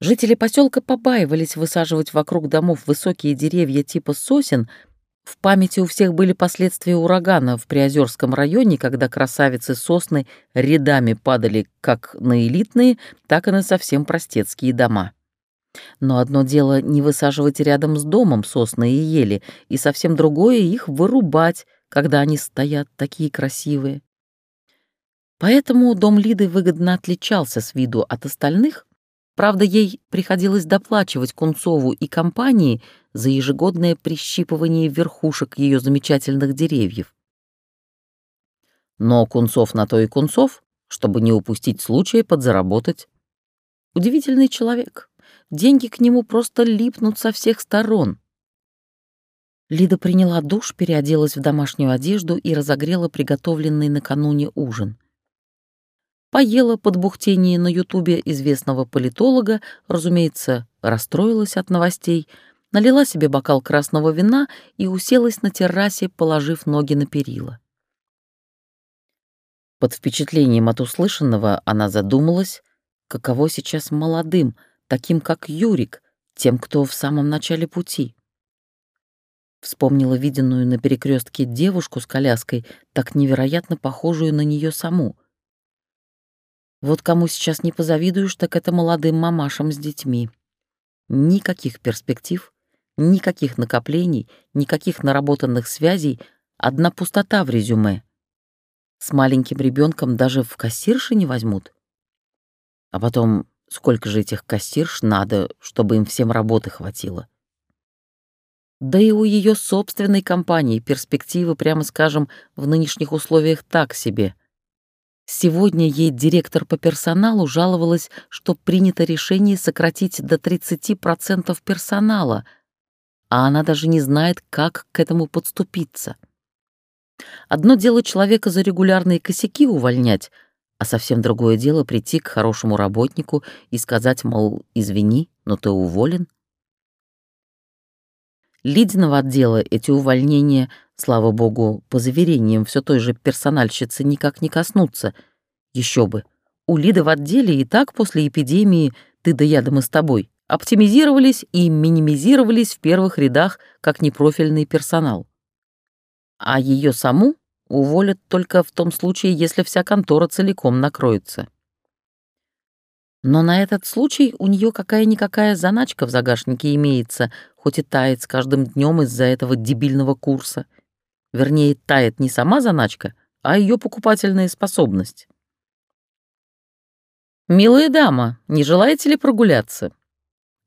Жители поселка побаивались высаживать вокруг домов высокие деревья типа сосен — в памяти у всех были последствия урагана в Приозерском районе, когда красавицы сосны рядами падали как на элитные, так и на совсем простецкие дома. Но одно дело не высаживать рядом с домом сосны и ели, и совсем другое — их вырубать, когда они стоят такие красивые. Поэтому дом Лиды выгодно отличался с виду от остальных, Правда, ей приходилось доплачивать Кунцову и компании за ежегодное прищипывание верхушек ее замечательных деревьев. Но Кунцов на то и Кунцов, чтобы не упустить случая подзаработать. Удивительный человек. Деньги к нему просто липнут со всех сторон. Лида приняла душ, переоделась в домашнюю одежду и разогрела приготовленный накануне ужин поела под бухтение на ютубе известного политолога, разумеется, расстроилась от новостей, налила себе бокал красного вина и уселась на террасе, положив ноги на перила. Под впечатлением от услышанного она задумалась, каково сейчас молодым, таким как Юрик, тем, кто в самом начале пути. Вспомнила виденную на перекрестке девушку с коляской, так невероятно похожую на нее саму — вот кому сейчас не позавидуешь, так это молодым мамашам с детьми. Никаких перспектив, никаких накоплений, никаких наработанных связей, одна пустота в резюме. С маленьким ребенком даже в кассирши не возьмут. А потом, сколько же этих кассирш надо, чтобы им всем работы хватило? Да и у ее собственной компании перспективы, прямо скажем, в нынешних условиях так себе — Сегодня ей директор по персоналу жаловалась, что принято решение сократить до 30% персонала, а она даже не знает, как к этому подступиться. Одно дело человека за регулярные косяки увольнять, а совсем другое дело прийти к хорошему работнику и сказать, мол, извини, но ты уволен. Лидиного отдела эти увольнения, слава богу, по заверениям все той же персональщицы никак не коснутся. Еще бы. У Лиды в отделе и так после эпидемии «ты да я да мы с тобой» оптимизировались и минимизировались в первых рядах как непрофильный персонал. А ее саму уволят только в том случае, если вся контора целиком накроется. Но на этот случай у нее какая-никакая заначка в загашнике имеется, хоть и тает с каждым днем из-за этого дебильного курса. Вернее, тает не сама заначка, а ее покупательная способность. «Милая дама, не желаете ли прогуляться?»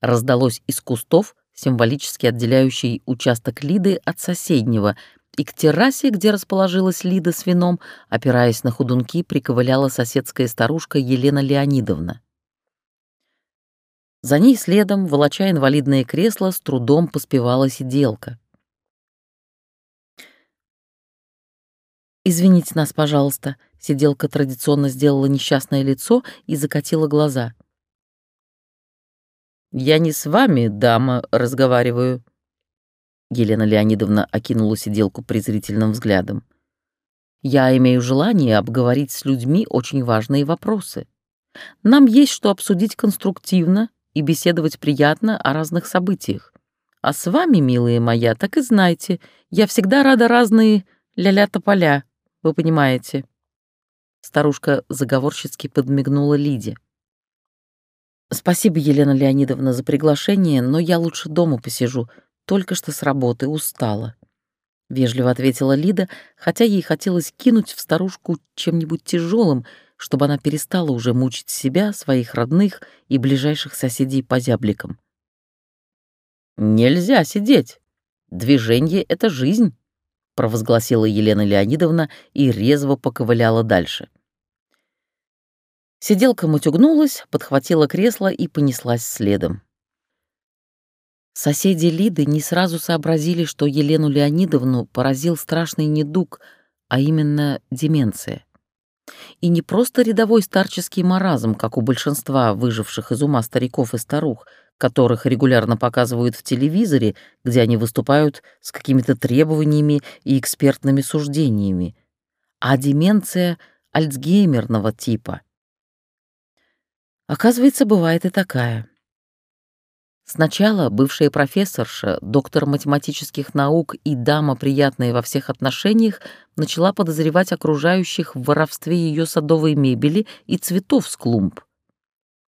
Раздалось из кустов, символически отделяющий участок Лиды от соседнего, и к террасе, где расположилась Лида с вином, опираясь на худунки, приковыляла соседская старушка Елена Леонидовна. За ней следом, волоча инвалидное кресло, с трудом поспевала сиделка. «Извините нас, пожалуйста», — сиделка традиционно сделала несчастное лицо и закатила глаза. «Я не с вами, дама, разговариваю», — Елена Леонидовна окинула сиделку презрительным взглядом. «Я имею желание обговорить с людьми очень важные вопросы. Нам есть что обсудить конструктивно и беседовать приятно о разных событиях. А с вами, милые моя, так и знайте, я всегда рада разные ля-ля-тополя, вы понимаете». Старушка заговорщицки подмигнула Лиде. «Спасибо, Елена Леонидовна, за приглашение, но я лучше дома посижу. Только что с работы устала». Вежливо ответила Лида, хотя ей хотелось кинуть в старушку чем-нибудь тяжелым, чтобы она перестала уже мучить себя, своих родных и ближайших соседей по зябликам. «Нельзя сидеть. Движение — это жизнь», — провозгласила Елена Леонидовна и резво поковыляла дальше. Сиделка мутюгнулась, подхватила кресло и понеслась следом. Соседи Лиды не сразу сообразили, что Елену Леонидовну поразил страшный недуг, а именно деменция. И не просто рядовой старческий маразм, как у большинства выживших из ума стариков и старух, которых регулярно показывают в телевизоре, где они выступают с какими-то требованиями и экспертными суждениями, а деменция альцгеймерного типа. Оказывается, бывает и такая. Сначала бывшая профессорша, доктор математических наук и дама, приятная во всех отношениях, начала подозревать окружающих в воровстве ее садовой мебели и цветов с клумб.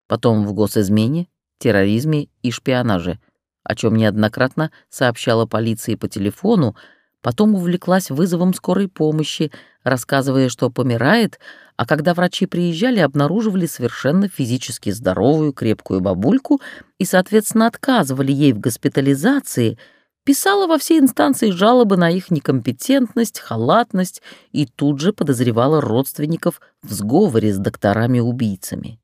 Потом в госизмене, терроризме и шпионаже, о чем неоднократно сообщала полиции по телефону, Потом увлеклась вызовом скорой помощи, рассказывая, что помирает, а когда врачи приезжали, обнаруживали совершенно физически здоровую, крепкую бабульку и, соответственно, отказывали ей в госпитализации, писала во все инстанции жалобы на их некомпетентность, халатность и тут же подозревала родственников в сговоре с докторами-убийцами.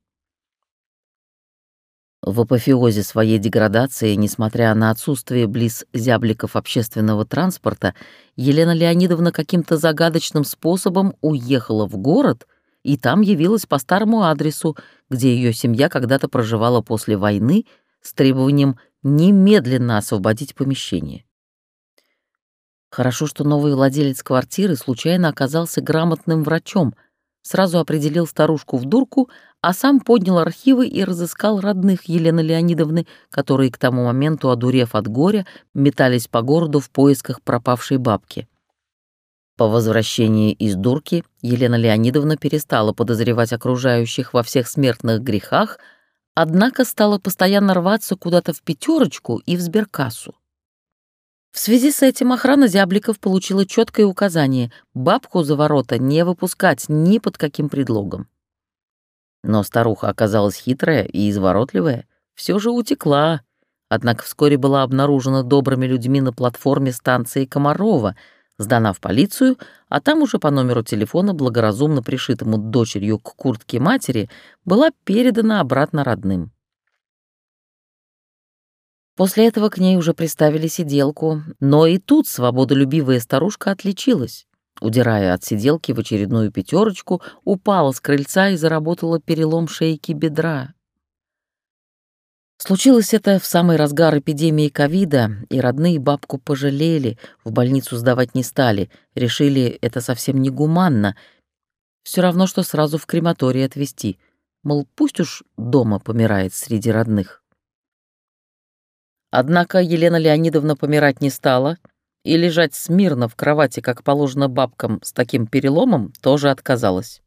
В апофеозе своей деградации, несмотря на отсутствие близ зябликов общественного транспорта, Елена Леонидовна каким-то загадочным способом уехала в город и там явилась по старому адресу, где ее семья когда-то проживала после войны с требованием немедленно освободить помещение. Хорошо, что новый владелец квартиры случайно оказался грамотным врачом — сразу определил старушку в дурку, а сам поднял архивы и разыскал родных Елены Леонидовны, которые к тому моменту, одурев от горя, метались по городу в поисках пропавшей бабки. По возвращении из дурки Елена Леонидовна перестала подозревать окружающих во всех смертных грехах, однако стала постоянно рваться куда-то в пятерочку и в сберкассу. В связи с этим охрана зябликов получила четкое указание бабку за ворота не выпускать ни под каким предлогом. Но старуха оказалась хитрая и изворотливая, все же утекла, однако вскоре была обнаружена добрыми людьми на платформе станции Комарова, сдана в полицию, а там уже по номеру телефона, благоразумно пришитому дочерью к куртке матери, была передана обратно родным. После этого к ней уже приставили сиделку, но и тут свободолюбивая старушка отличилась. Удирая от сиделки в очередную пятерочку, упала с крыльца и заработала перелом шейки бедра. Случилось это в самый разгар эпидемии ковида, и родные бабку пожалели, в больницу сдавать не стали, решили, это совсем негуманно. Все равно, что сразу в крематорий отвезти. Мол, пусть уж дома помирает среди родных. Однако Елена Леонидовна помирать не стала, и лежать смирно в кровати, как положено бабкам с таким переломом, тоже отказалась.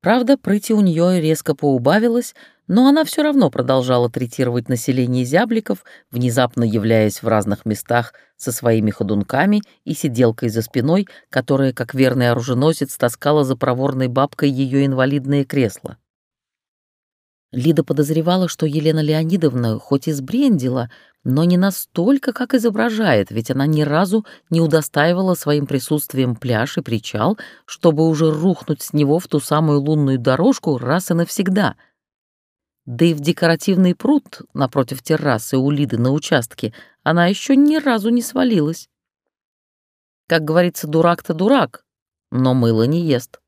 Правда, прыти у нее резко поубавилось, но она все равно продолжала третировать население зябликов, внезапно являясь в разных местах со своими ходунками и сиделкой за спиной, которая, как верный оруженосец, таскала за проворной бабкой ее инвалидное кресло. Лида подозревала, что Елена Леонидовна хоть и сбрендила, но не настолько, как изображает, ведь она ни разу не удостаивала своим присутствием пляж и причал, чтобы уже рухнуть с него в ту самую лунную дорожку раз и навсегда. Да и в декоративный пруд напротив террасы у Лиды на участке она еще ни разу не свалилась. Как говорится, дурак-то дурак, но мыло не ест.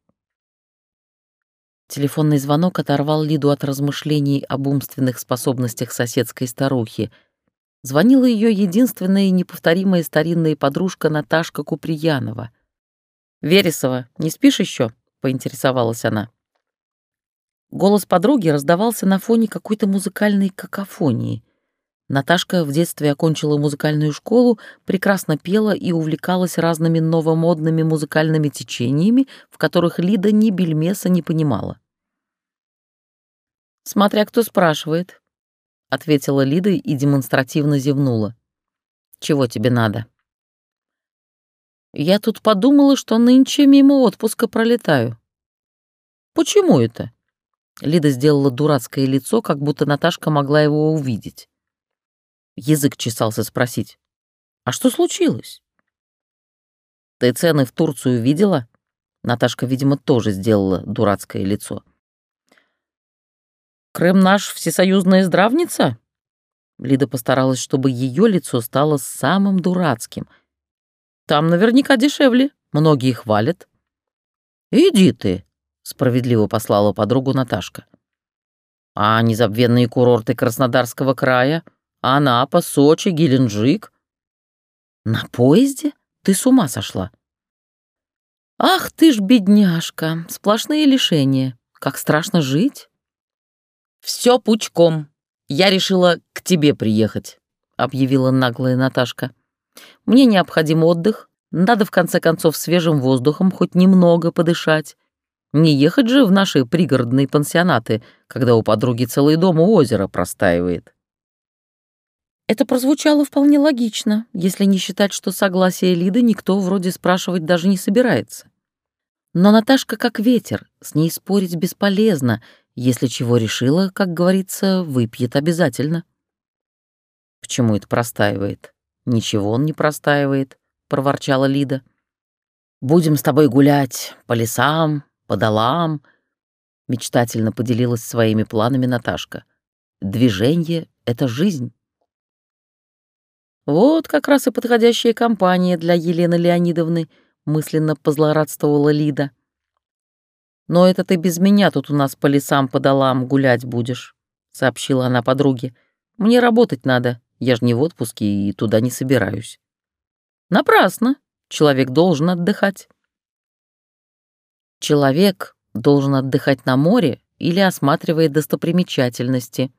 Телефонный звонок оторвал Лиду от размышлений об умственных способностях соседской старухи. Звонила ее единственная и неповторимая старинная подружка Наташка Куприянова. «Вересова, не спишь еще?» — поинтересовалась она. Голос подруги раздавался на фоне какой-то музыкальной какофонии. Наташка в детстве окончила музыкальную школу, прекрасно пела и увлекалась разными новомодными музыкальными течениями, в которых Лида ни бельмеса не понимала. «Смотря кто спрашивает», — ответила Лида и демонстративно зевнула. «Чего тебе надо?» «Я тут подумала, что нынче мимо отпуска пролетаю». «Почему это?» Лида сделала дурацкое лицо, как будто Наташка могла его увидеть. Язык чесался спросить. «А что случилось?» «Ты цены в Турцию видела?» Наташка, видимо, тоже сделала дурацкое лицо. Крым наш всесоюзная здравница?» Лида постаралась, чтобы ее лицо стало самым дурацким. «Там наверняка дешевле, многие хвалят». «Иди ты», — справедливо послала подругу Наташка. «А незабвенные курорты Краснодарского края? Анапа, Сочи, Геленджик?» «На поезде? Ты с ума сошла?» «Ах ты ж, бедняжка, сплошные лишения. Как страшно жить!» «Все пучком. Я решила к тебе приехать», — объявила наглая Наташка. «Мне необходим отдых. Надо, в конце концов, свежим воздухом хоть немного подышать. Не ехать же в наши пригородные пансионаты, когда у подруги целый дом у озера простаивает». Это прозвучало вполне логично, если не считать, что согласие Лиды никто вроде спрашивать даже не собирается. Но Наташка как ветер, с ней спорить бесполезно, если чего решила, как говорится, выпьет обязательно. «Почему это простаивает?» «Ничего он не простаивает», — проворчала Лида. «Будем с тобой гулять по лесам, по долам», — мечтательно поделилась своими планами Наташка. «Движение — это жизнь». «Вот как раз и подходящая компания для Елены Леонидовны», — мысленно позлорадствовала Лида. «Но это ты без меня тут у нас по лесам, по долам гулять будешь», — сообщила она подруге. «Мне работать надо, я ж не в отпуске и туда не собираюсь». «Напрасно. Человек должен отдыхать». Человек должен отдыхать на море или осматривая достопримечательности,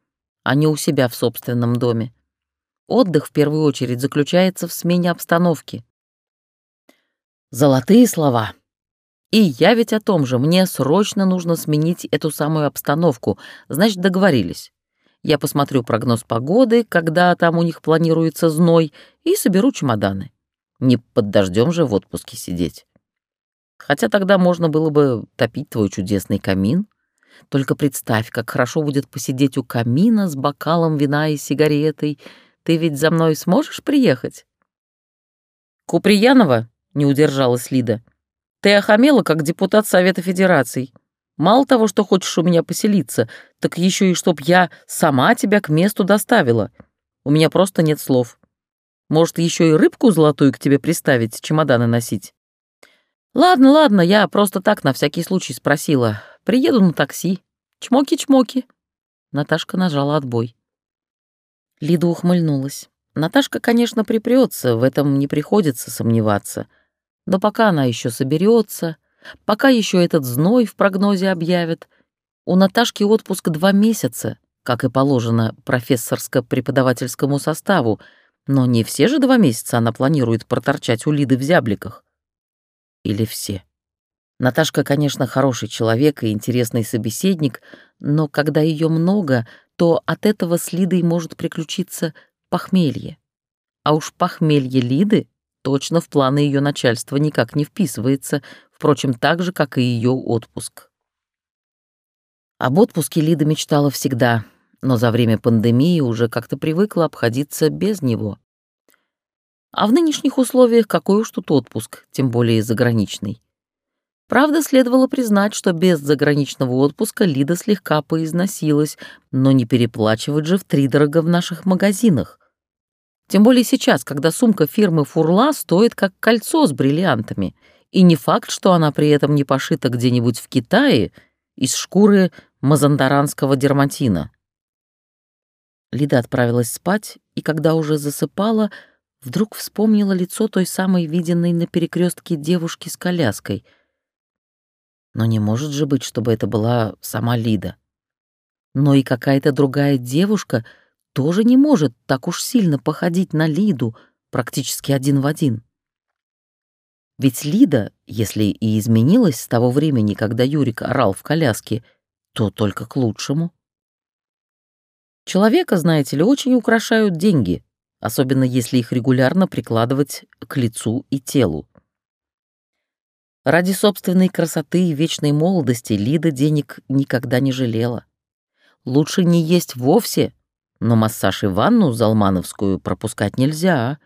а не у себя в собственном доме. Отдых в первую очередь заключается в смене обстановки. Золотые слова. И я ведь о том же, мне срочно нужно сменить эту самую обстановку, значит, договорились. Я посмотрю прогноз погоды, когда там у них планируется зной, и соберу чемоданы. Не под дождем же в отпуске сидеть. Хотя тогда можно было бы топить твой чудесный камин. Только представь, как хорошо будет посидеть у камина с бокалом вина и сигаретой — ты ведь за мной сможешь приехать?» «Куприянова?» — не удержалась Лида. «Ты охамела, как депутат Совета Федераций. Мало того, что хочешь у меня поселиться, так еще и чтоб я сама тебя к месту доставила. У меня просто нет слов. Может, еще и рыбку золотую к тебе приставить, чемоданы носить?» «Ладно, ладно, я просто так на всякий случай спросила. Приеду на такси. Чмоки-чмоки». Наташка нажала отбой. Лида ухмыльнулась. Наташка, конечно, припрется, в этом не приходится сомневаться. Но пока она еще соберется, пока еще этот зной в прогнозе объявят, у Наташки отпуск два месяца, как и положено профессорско-преподавательскому составу, но не все же два месяца она планирует проторчать у Лиды в зябликах. Или все. Наташка, конечно, хороший человек и интересный собеседник, но когда ее много, то от этого с Лидой может приключиться похмелье. А уж похмелье Лиды точно в планы ее начальства никак не вписывается, впрочем, так же, как и ее отпуск. Об отпуске Лида мечтала всегда, но за время пандемии уже как-то привыкла обходиться без него. А в нынешних условиях какой уж тут отпуск, тем более заграничный. Правда, следовало признать, что без заграничного отпуска Лида слегка поизносилась, но не переплачивать же втридорого в наших магазинах. Тем более сейчас, когда сумка фирмы «Фурла» стоит как кольцо с бриллиантами, и не факт, что она при этом не пошита где-нибудь в Китае из шкуры мазандаранского дерматина. Лида отправилась спать, и когда уже засыпала, вдруг вспомнила лицо той самой виденной на перекрестке девушки с коляской — но не может же быть, чтобы это была сама Лида. Но и какая-то другая девушка тоже не может так уж сильно походить на Лиду, практически один в один. Ведь Лида, если и изменилась с того времени, когда Юрик орал в коляске, то только к лучшему. Человека, знаете ли, очень украшают деньги, особенно если их регулярно прикладывать к лицу и телу. Ради собственной красоты и вечной молодости Лида денег никогда не жалела. Лучше не есть вовсе, но массаж и ванну залмановскую пропускать нельзя.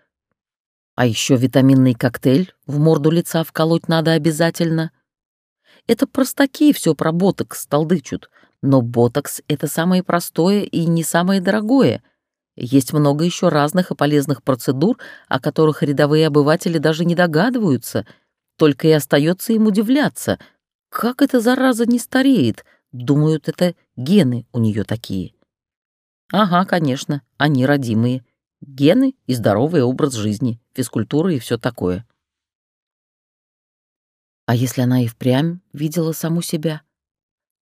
А еще витаминный коктейль в морду лица вколоть надо обязательно. Это простаки все про ботокс толдычут, Но ботокс — это самое простое и не самое дорогое. Есть много еще разных и полезных процедур, о которых рядовые обыватели даже не догадываются. Только и остается им удивляться. Как эта зараза не стареет? Думают, это гены у нее такие. Ага, конечно, они родимые. Гены и здоровый образ жизни, физкультура и все такое. А если она и впрямь видела саму себя?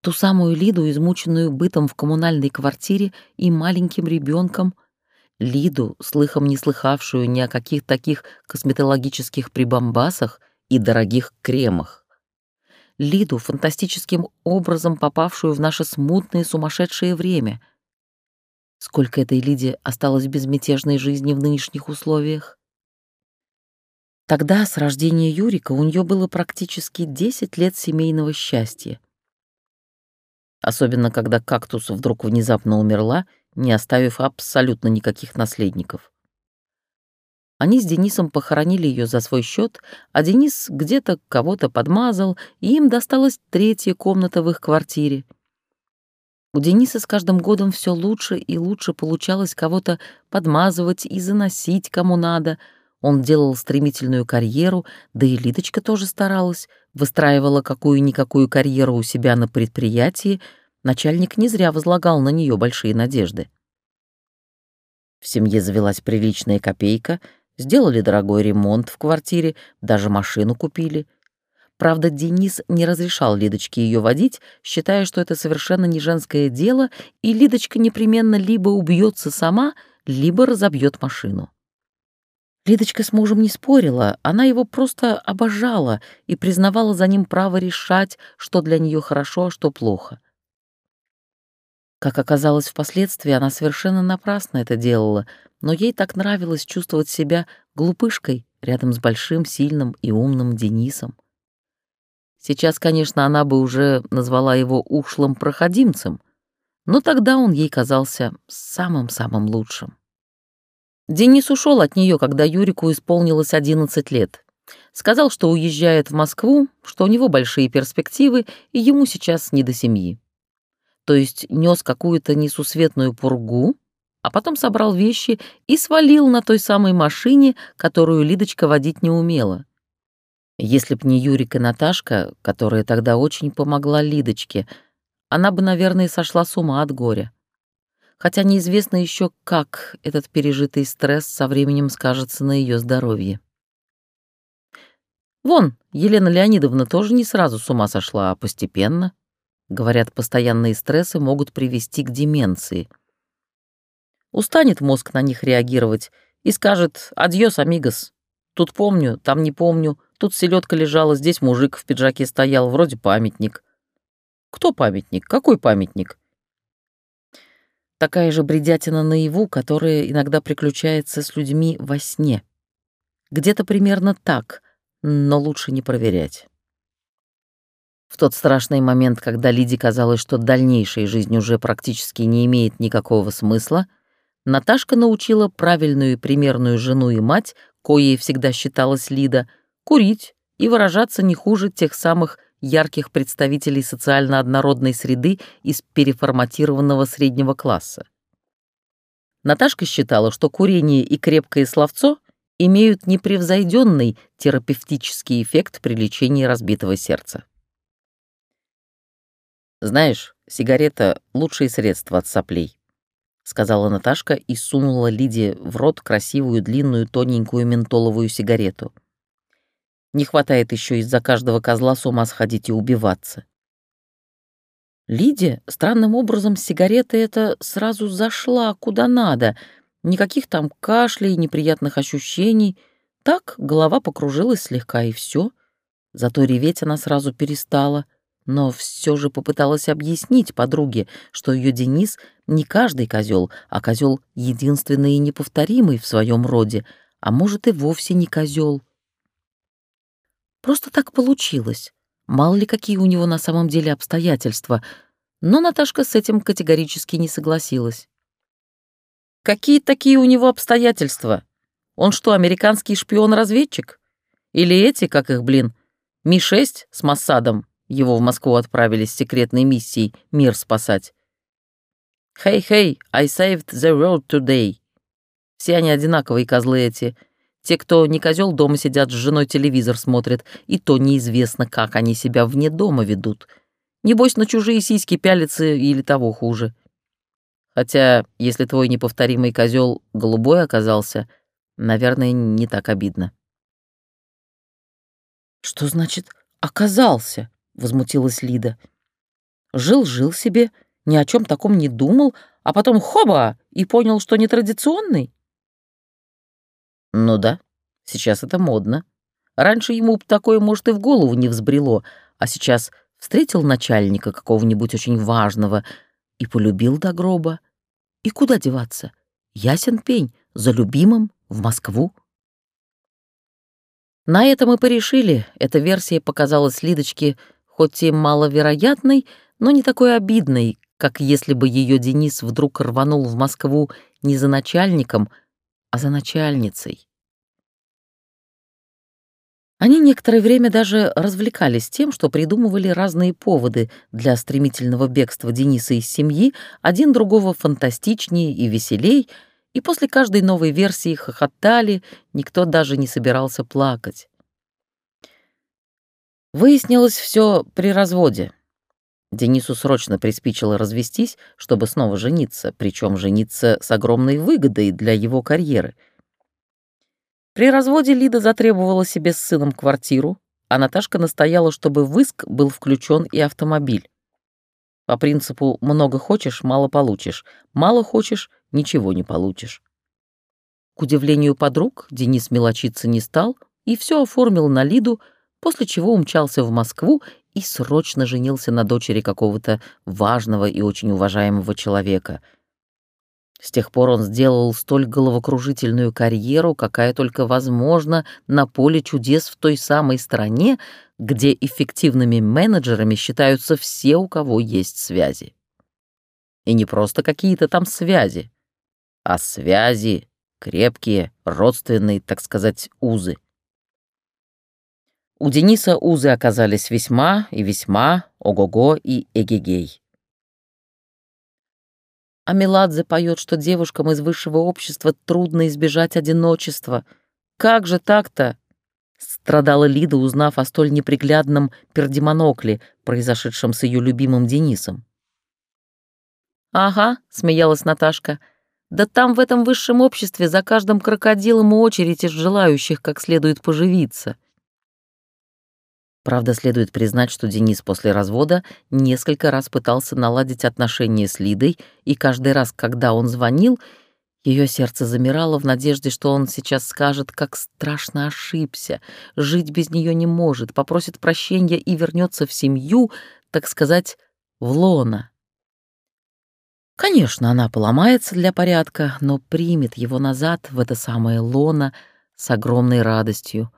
Ту самую Лиду, измученную бытом в коммунальной квартире и маленьким ребенком, Лиду, слыхом не слыхавшую ни о каких таких косметологических прибамбасах и дорогих кремах. Лиду, фантастическим образом попавшую в наше смутное сумасшедшее время. Сколько этой Лиде осталось безмятежной жизни в нынешних условиях? Тогда, с рождения Юрика, у нее было практически 10 лет семейного счастья особенно когда кактус вдруг внезапно умерла, не оставив абсолютно никаких наследников. Они с Денисом похоронили ее за свой счет, а Денис где-то кого-то подмазал, и им досталась третья комната в их квартире. У Дениса с каждым годом все лучше и лучше получалось кого-то подмазывать и заносить кому надо. Он делал стремительную карьеру, да и Лидочка тоже старалась — выстраивала какую-никакую карьеру у себя на предприятии, начальник не зря возлагал на нее большие надежды. В семье завелась приличная копейка, сделали дорогой ремонт в квартире, даже машину купили. Правда, Денис не разрешал Лидочке ее водить, считая, что это совершенно не женское дело, и Лидочка непременно либо убьется сама, либо разобьет машину. Лидочка с мужем не спорила, она его просто обожала и признавала за ним право решать, что для нее хорошо, а что плохо. Как оказалось впоследствии, она совершенно напрасно это делала, но ей так нравилось чувствовать себя глупышкой рядом с большим, сильным и умным Денисом. Сейчас, конечно, она бы уже назвала его ушлым проходимцем, но тогда он ей казался самым-самым лучшим. Денис ушел от нее, когда Юрику исполнилось 11 лет. Сказал, что уезжает в Москву, что у него большие перспективы, и ему сейчас не до семьи. То есть нес какую-то несусветную пургу, а потом собрал вещи и свалил на той самой машине, которую Лидочка водить не умела. Если б не Юрик и Наташка, которая тогда очень помогла Лидочке, она бы, наверное, сошла с ума от горя хотя неизвестно еще, как этот пережитый стресс со временем скажется на ее здоровье. Вон, Елена Леонидовна тоже не сразу с ума сошла, а постепенно. Говорят, постоянные стрессы могут привести к деменции. Устанет мозг на них реагировать и скажет «Адьос, амигос». Тут помню, там не помню, тут селедка лежала, здесь мужик в пиджаке стоял, вроде памятник. Кто памятник? Какой памятник? Такая же бредятина наяву, которая иногда приключается с людьми во сне. Где-то примерно так, но лучше не проверять. В тот страшный момент, когда Лиде казалось, что дальнейшая жизнь уже практически не имеет никакого смысла, Наташка научила правильную и примерную жену и мать, коей всегда считалась Лида, курить и выражаться не хуже тех самых ярких представителей социально однородной среды из переформатированного среднего класса. Наташка считала, что курение и крепкое словцо имеют непревзойденный терапевтический эффект при лечении разбитого сердца. «Знаешь, сигарета — лучшее средство от соплей», — сказала Наташка и сунула Лиде в рот красивую длинную тоненькую ментоловую сигарету. Не хватает еще из-за каждого козла с ума сходить и убиваться. Лидия странным образом с сигаретой это сразу зашла куда надо. Никаких там кашлей, неприятных ощущений. Так голова покружилась слегка и все. Зато реветь она сразу перестала. Но все же попыталась объяснить подруге, что ее Денис не каждый козел, а козел единственный и неповторимый в своем роде, а может и вовсе не козел. Просто так получилось. Мало ли какие у него на самом деле обстоятельства. Но Наташка с этим категорически не согласилась. Какие такие у него обстоятельства? Он что, американский шпион-разведчик? Или эти, как их, блин, Ми-6 с Массадом? Его в Москву отправили с секретной миссией мир спасать. «Hey, hey, I saved the world today». Все они одинаковые козлы эти. Те, кто не козел, дома сидят с женой телевизор смотрят, и то неизвестно, как они себя вне дома ведут. Небось, на чужие сиськи пялятся или того хуже. Хотя, если твой неповторимый козел голубой оказался, наверное, не так обидно. «Что значит «оказался»?» — возмутилась Лида. «Жил-жил себе, ни о чем таком не думал, а потом хоба и понял, что нетрадиционный?» «Ну да, сейчас это модно. Раньше ему такое, может, и в голову не взбрело, а сейчас встретил начальника какого-нибудь очень важного и полюбил до гроба. И куда деваться? Ясен пень, за любимым в Москву. На этом мы порешили. Эта версия показалась Лидочке хоть и маловероятной, но не такой обидной, как если бы ее Денис вдруг рванул в Москву не за начальником, а за начальницей. Они некоторое время даже развлекались тем, что придумывали разные поводы для стремительного бегства Дениса из семьи, один другого фантастичнее и веселей, и после каждой новой версии хохотали, никто даже не собирался плакать. Выяснилось все при разводе. Денису срочно приспичило развестись, чтобы снова жениться, причем жениться с огромной выгодой для его карьеры — при разводе Лида затребовала себе с сыном квартиру, а Наташка настояла, чтобы в иск был включен и автомобиль. По принципу «много хочешь, мало получишь», «мало хочешь, ничего не получишь». К удивлению подруг, Денис мелочиться не стал и все оформил на Лиду, после чего умчался в Москву и срочно женился на дочери какого-то важного и очень уважаемого человека — с тех пор он сделал столь головокружительную карьеру, какая только возможна на поле чудес в той самой стране, где эффективными менеджерами считаются все, у кого есть связи. И не просто какие-то там связи, а связи крепкие, родственные, так сказать, узы. У Дениса узы оказались весьма и весьма, ого-го и эгегей. А Меладзе поет, что девушкам из высшего общества трудно избежать одиночества. Как же так-то? Страдала Лида, узнав о столь неприглядном пердемонокле, произошедшем с ее любимым Денисом. «Ага», — смеялась Наташка, — «да там в этом высшем обществе за каждым крокодилом очередь из желающих как следует поживиться». Правда, следует признать, что Денис после развода несколько раз пытался наладить отношения с Лидой, и каждый раз, когда он звонил, ее сердце замирало в надежде, что он сейчас скажет, как страшно ошибся, жить без нее не может, попросит прощения и вернется в семью, так сказать, в лона. Конечно, она поломается для порядка, но примет его назад в это самое лоно с огромной радостью.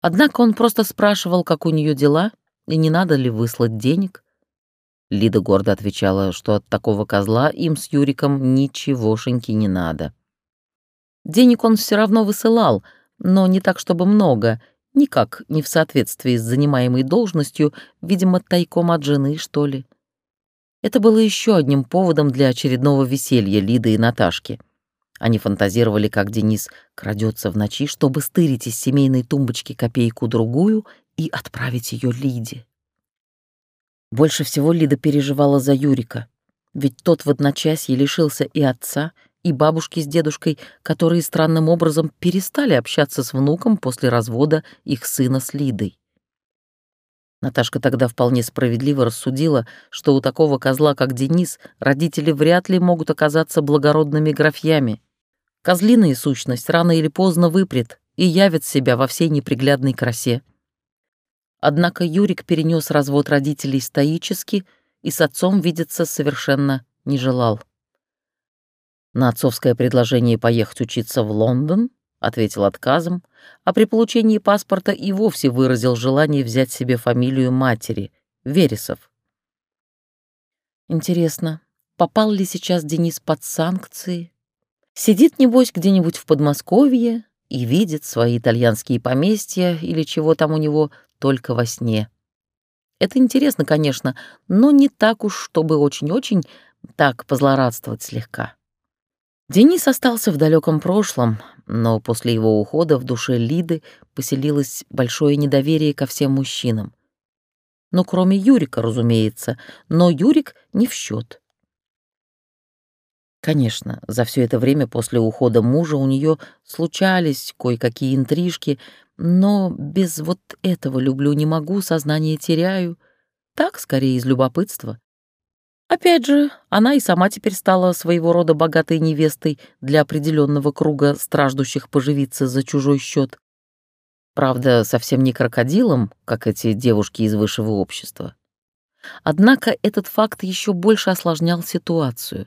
Однако он просто спрашивал, как у нее дела, и не надо ли выслать денег. Лида гордо отвечала, что от такого козла им с Юриком ничегошеньки не надо. Денег он все равно высылал, но не так, чтобы много, никак не в соответствии с занимаемой должностью, видимо, тайком от жены, что ли. Это было еще одним поводом для очередного веселья Лиды и Наташки — они фантазировали, как Денис крадется в ночи, чтобы стырить из семейной тумбочки копейку-другую и отправить ее Лиде. Больше всего Лида переживала за Юрика, ведь тот в одночасье лишился и отца, и бабушки с дедушкой, которые странным образом перестали общаться с внуком после развода их сына с Лидой. Наташка тогда вполне справедливо рассудила, что у такого козла, как Денис, родители вряд ли могут оказаться благородными графьями, Козлиная сущность рано или поздно выпрет и явит себя во всей неприглядной красе. Однако Юрик перенес развод родителей стоически и с отцом видеться совершенно не желал. На отцовское предложение поехать учиться в Лондон ответил отказом, а при получении паспорта и вовсе выразил желание взять себе фамилию матери — Вересов. Интересно, попал ли сейчас Денис под санкции? Сидит, небось, где-нибудь в Подмосковье и видит свои итальянские поместья или чего там у него только во сне. Это интересно, конечно, но не так уж, чтобы очень-очень так позлорадствовать слегка. Денис остался в далеком прошлом, но после его ухода в душе Лиды поселилось большое недоверие ко всем мужчинам. Ну, кроме Юрика, разумеется, но Юрик не в счет. Конечно, за все это время после ухода мужа у нее случались кое-какие интрижки, но без вот этого люблю не могу, сознание теряю. Так, скорее, из любопытства. Опять же, она и сама теперь стала своего рода богатой невестой для определенного круга страждущих поживиться за чужой счет. Правда, совсем не крокодилом, как эти девушки из высшего общества. Однако этот факт еще больше осложнял ситуацию.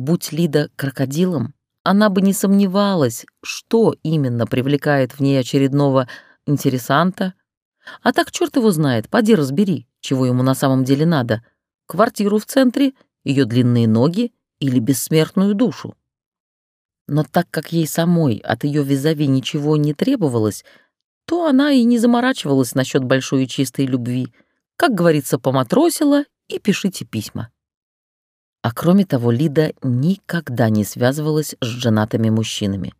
Будь Лида крокодилом, она бы не сомневалась, что именно привлекает в ней очередного интересанта. А так черт его знает, поди разбери, чего ему на самом деле надо. Квартиру в центре, ее длинные ноги или бессмертную душу. Но так как ей самой от ее визави ничего не требовалось, то она и не заморачивалась насчет большой и чистой любви. Как говорится, поматросила и пишите письма. А кроме того, Лида никогда не связывалась с женатыми мужчинами.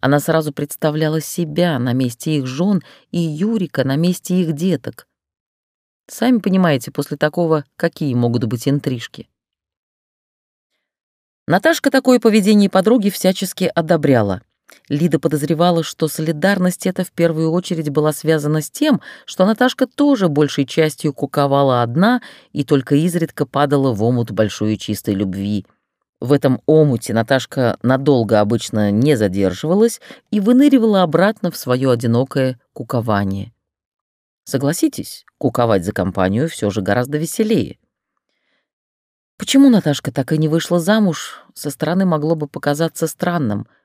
Она сразу представляла себя на месте их жен и Юрика на месте их деток. Сами понимаете, после такого какие могут быть интрижки. Наташка такое поведение подруги всячески одобряла — Лида подозревала, что солидарность эта в первую очередь была связана с тем, что Наташка тоже большей частью куковала одна и только изредка падала в омут большой и чистой любви. В этом омуте Наташка надолго обычно не задерживалась и выныривала обратно в свое одинокое кукование. Согласитесь, куковать за компанию все же гораздо веселее. Почему Наташка так и не вышла замуж, со стороны могло бы показаться странным —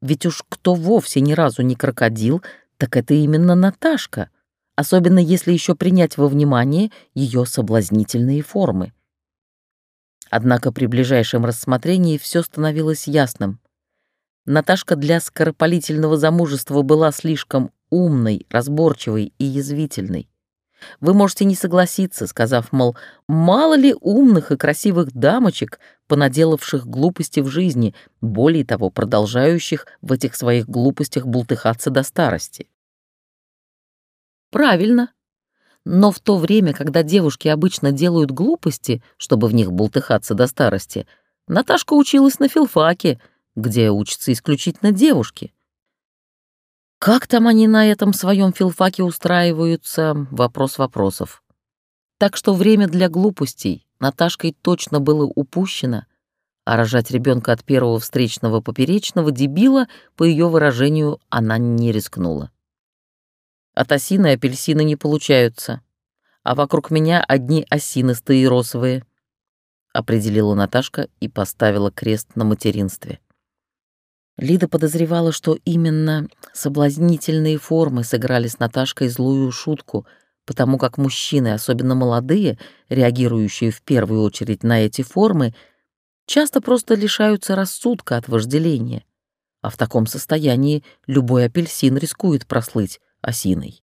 ведь уж кто вовсе ни разу не крокодил, так это именно Наташка, особенно если еще принять во внимание ее соблазнительные формы. Однако при ближайшем рассмотрении все становилось ясным. Наташка для скоропалительного замужества была слишком умной, разборчивой и язвительной. Вы можете не согласиться, сказав, мол, мало ли умных и красивых дамочек, понаделавших глупости в жизни, более того, продолжающих в этих своих глупостях бултыхаться до старости. Правильно. Но в то время, когда девушки обычно делают глупости, чтобы в них бултыхаться до старости, Наташка училась на филфаке, где учатся исключительно девушки. Как там они на этом своем филфаке устраиваются — вопрос вопросов. Так что время для глупостей Наташкой точно было упущено, а рожать ребенка от первого встречного поперечного дебила, по ее выражению, она не рискнула. От осины апельсины не получаются, а вокруг меня одни осинистые росовые, определила Наташка и поставила крест на материнстве. Лида подозревала, что именно соблазнительные формы сыграли с Наташкой злую шутку, потому как мужчины, особенно молодые, реагирующие в первую очередь на эти формы, часто просто лишаются рассудка от вожделения, а в таком состоянии любой апельсин рискует прослыть осиной.